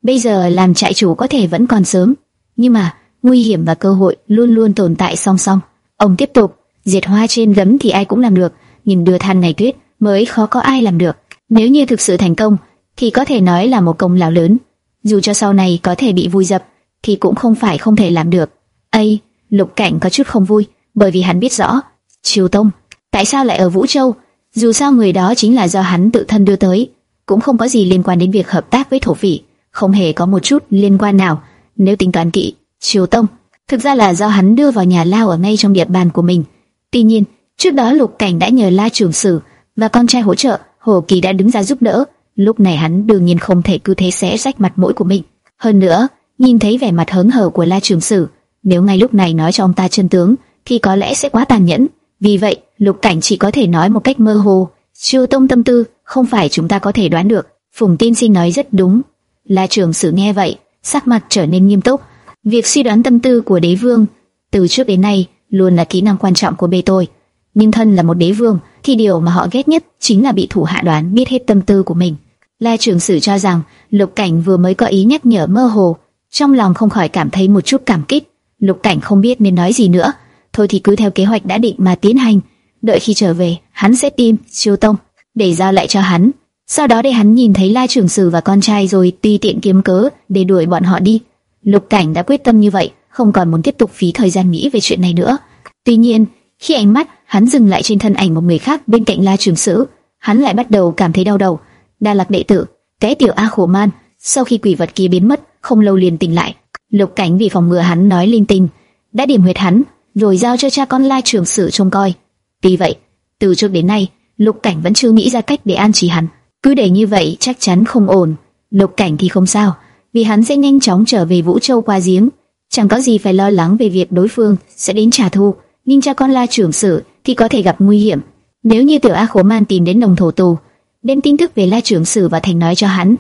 Bây giờ làm trại chủ có thể vẫn còn sớm, nhưng mà nguy hiểm và cơ hội luôn luôn tồn tại song song. Ông tiếp tục, diệt hoa trên gấm thì ai cũng làm được, nhưng đưa than ngày tuyết mới khó có ai làm được. Nếu như thực sự thành công, thì có thể nói là một công lao lớn. Dù cho sau này có thể bị vui dập, thì cũng không phải không thể làm được. Ây, Lục Cảnh có chút không vui, bởi vì hắn biết rõ, Triều Tông, tại sao lại ở Vũ Châu? Dù sao người đó chính là do hắn tự thân đưa tới, cũng không có gì liên quan đến việc hợp tác với thổ phỉ, không hề có một chút liên quan nào. Nếu tính toán kỹ, Triều Tông thực ra là do hắn đưa vào nhà lao ở ngay trong địa bàn của mình. Tuy nhiên, trước đó Lục Cảnh đã nhờ La Trường Sử và con trai hỗ trợ, Hồ Kỳ đã đứng ra giúp đỡ. Lúc này hắn đương nhiên không thể cứ thế xé rách mặt mũi của mình. Hơn nữa, nhìn thấy vẻ mặt hớn hở của La Trường Sử, nếu ngay lúc này nói cho ông ta chân tướng, thì có lẽ sẽ quá tàn nhẫn. Vì vậy, Lục Cảnh chỉ có thể nói một cách mơ hồ. triều Tông tâm tư, không phải chúng ta có thể đoán được. Phùng Tiên Sinh nói rất đúng. La Trường Sử nghe vậy, sắc mặt trở nên nghiêm túc. Việc suy đoán tâm tư của đế vương, từ trước đến nay, luôn là kỹ năng quan trọng của bê tôi. Nhưng thân là một đế vương, thì điều mà họ ghét nhất chính là bị thủ hạ đoán biết hết tâm tư của mình. La Trường Sử cho rằng Lục Cảnh vừa mới có ý nhắc nhở mơ hồ, trong lòng không khỏi cảm thấy một chút cảm kích. Lục Cảnh không biết nên nói gì nữa, thôi thì cứ theo kế hoạch đã định mà tiến hành. Đợi khi trở về, hắn sẽ tìm Chiêu Tông để giao lại cho hắn. Sau đó để hắn nhìn thấy La Trường Sử và con trai rồi tùy tiện kiếm cớ để đuổi bọn họ đi. Lục Cảnh đã quyết tâm như vậy, không còn muốn tiếp tục phí thời gian nghĩ về chuyện này nữa. Tuy nhiên, khi ánh mắt hắn dừng lại trên thân ảnh một người khác bên cạnh La Trường Sử, hắn lại bắt đầu cảm thấy đau đầu. Đa Lạc đệ tử, cái tiểu A Khổ Man, sau khi quỷ vật kia biến mất, không lâu liền tỉnh lại. Lục Cảnh vì phòng ngừa hắn nói linh tinh, đã điểm huyệt hắn, rồi giao cho cha con La Trường Sử trông coi. Vì vậy, từ trước đến nay, Lục Cảnh vẫn chưa nghĩ ra cách để an trí hắn. Cứ để như vậy chắc chắn không ổn. Lục Cảnh thì không sao, vì hắn sẽ nhanh chóng trở về Vũ Châu qua giếng, chẳng có gì phải lo lắng về việc đối phương sẽ đến trả thù. Nhưng cha con La trưởng Sử thì có thể gặp nguy hiểm. Nếu như Tiểu A Khổ Man tìm đến đồng thổ tù, đem tin tức về La trưởng Sử và Thành nói cho hắn,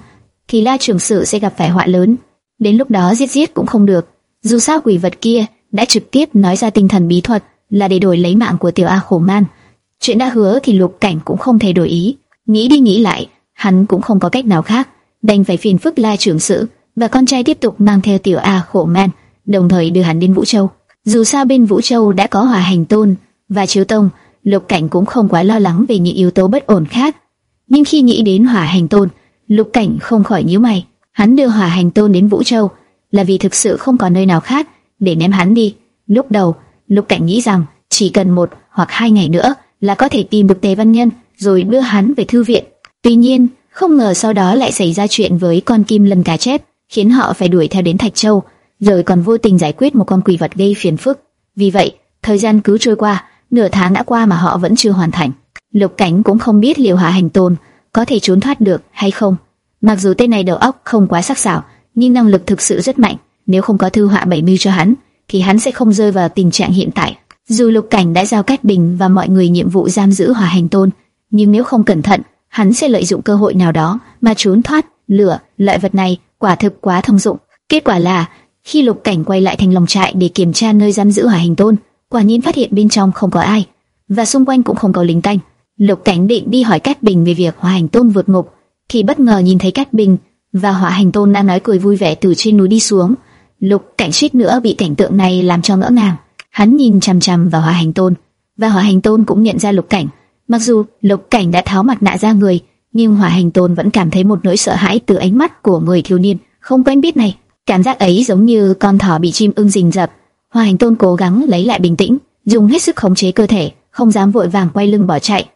thì La trưởng Sử sẽ gặp phải họa lớn. Đến lúc đó giết giết cũng không được. Dù sao quỷ vật kia đã trực tiếp nói ra tinh thần bí thuật là để đổi lấy mạng của Tiểu A Khổ Man. Chuyện đã hứa thì Lục Cảnh cũng không thể đổi ý. Nghĩ đi nghĩ lại, hắn cũng không có cách nào khác, đành phải phiền phức La trưởng sự và con trai tiếp tục mang theo Tiểu A Khổ Man, đồng thời đưa hắn đến Vũ Châu. Dù sao bên Vũ Châu đã có hòa Hành Tôn và Chiếu Tông, Lục Cảnh cũng không quá lo lắng về những yếu tố bất ổn khác. Nhưng khi nghĩ đến Hỏa Hành Tôn, Lục Cảnh không khỏi nhíu mày. Hắn đưa Hỏa Hành Tôn đến Vũ Châu là vì thực sự không còn nơi nào khác để ném hắn đi. Lúc đầu, Lục Cảnh nghĩ rằng chỉ cần một hoặc hai ngày nữa là có thể tìm được Tề Văn Nhân rồi đưa hắn về thư viện. Tuy nhiên, không ngờ sau đó lại xảy ra chuyện với con kim lân cá chép, khiến họ phải đuổi theo đến Thạch Châu, rồi còn vô tình giải quyết một con quỷ vật gây phiền phức. Vì vậy, thời gian cứ trôi qua, nửa tháng đã qua mà họ vẫn chưa hoàn thành. Lục Cảnh cũng không biết liệu Hạ Hành Tôn có thể trốn thoát được hay không. Mặc dù tên này đầu óc không quá sắc sảo, nhưng năng lực thực sự rất mạnh. Nếu không có thư họa bảy mưu cho hắn, thì hắn sẽ không rơi vào tình trạng hiện tại. Dù Lục Cảnh đã giao Cát Bình và mọi người nhiệm vụ giam giữ Hỏa Hành Tôn, nhưng nếu không cẩn thận, hắn sẽ lợi dụng cơ hội nào đó mà trốn thoát. Lửa, loại vật này quả thực quá thông dụng. Kết quả là khi Lục Cảnh quay lại thành lòng trại để kiểm tra nơi giam giữ Hỏa Hành Tôn, quả nhiên phát hiện bên trong không có ai và xung quanh cũng không có lính canh Lục Cảnh định đi hỏi Cát Bình về việc Hỏa Hành Tôn vượt ngục, thì bất ngờ nhìn thấy Cát Bình và Hỏa Hành Tôn đang nói cười vui vẻ từ trên núi đi xuống. Lục Cảnh suýt nữa bị cảnh tượng này làm cho ngỡ ngàng. Hắn nhìn chằm chằm vào Hỏa Hành Tôn, và Hỏa Hành Tôn cũng nhận ra Lục Cảnh. Mặc dù Lục Cảnh đã tháo mặt nạ ra người, nhưng Hỏa Hành Tôn vẫn cảm thấy một nỗi sợ hãi từ ánh mắt của người thiếu niên không quen biết này. Cảm giác ấy giống như con thỏ bị chim ưng rình rập. Hỏa Hành Tôn cố gắng lấy lại bình tĩnh, dùng hết sức khống chế cơ thể, không dám vội vàng quay lưng bỏ chạy.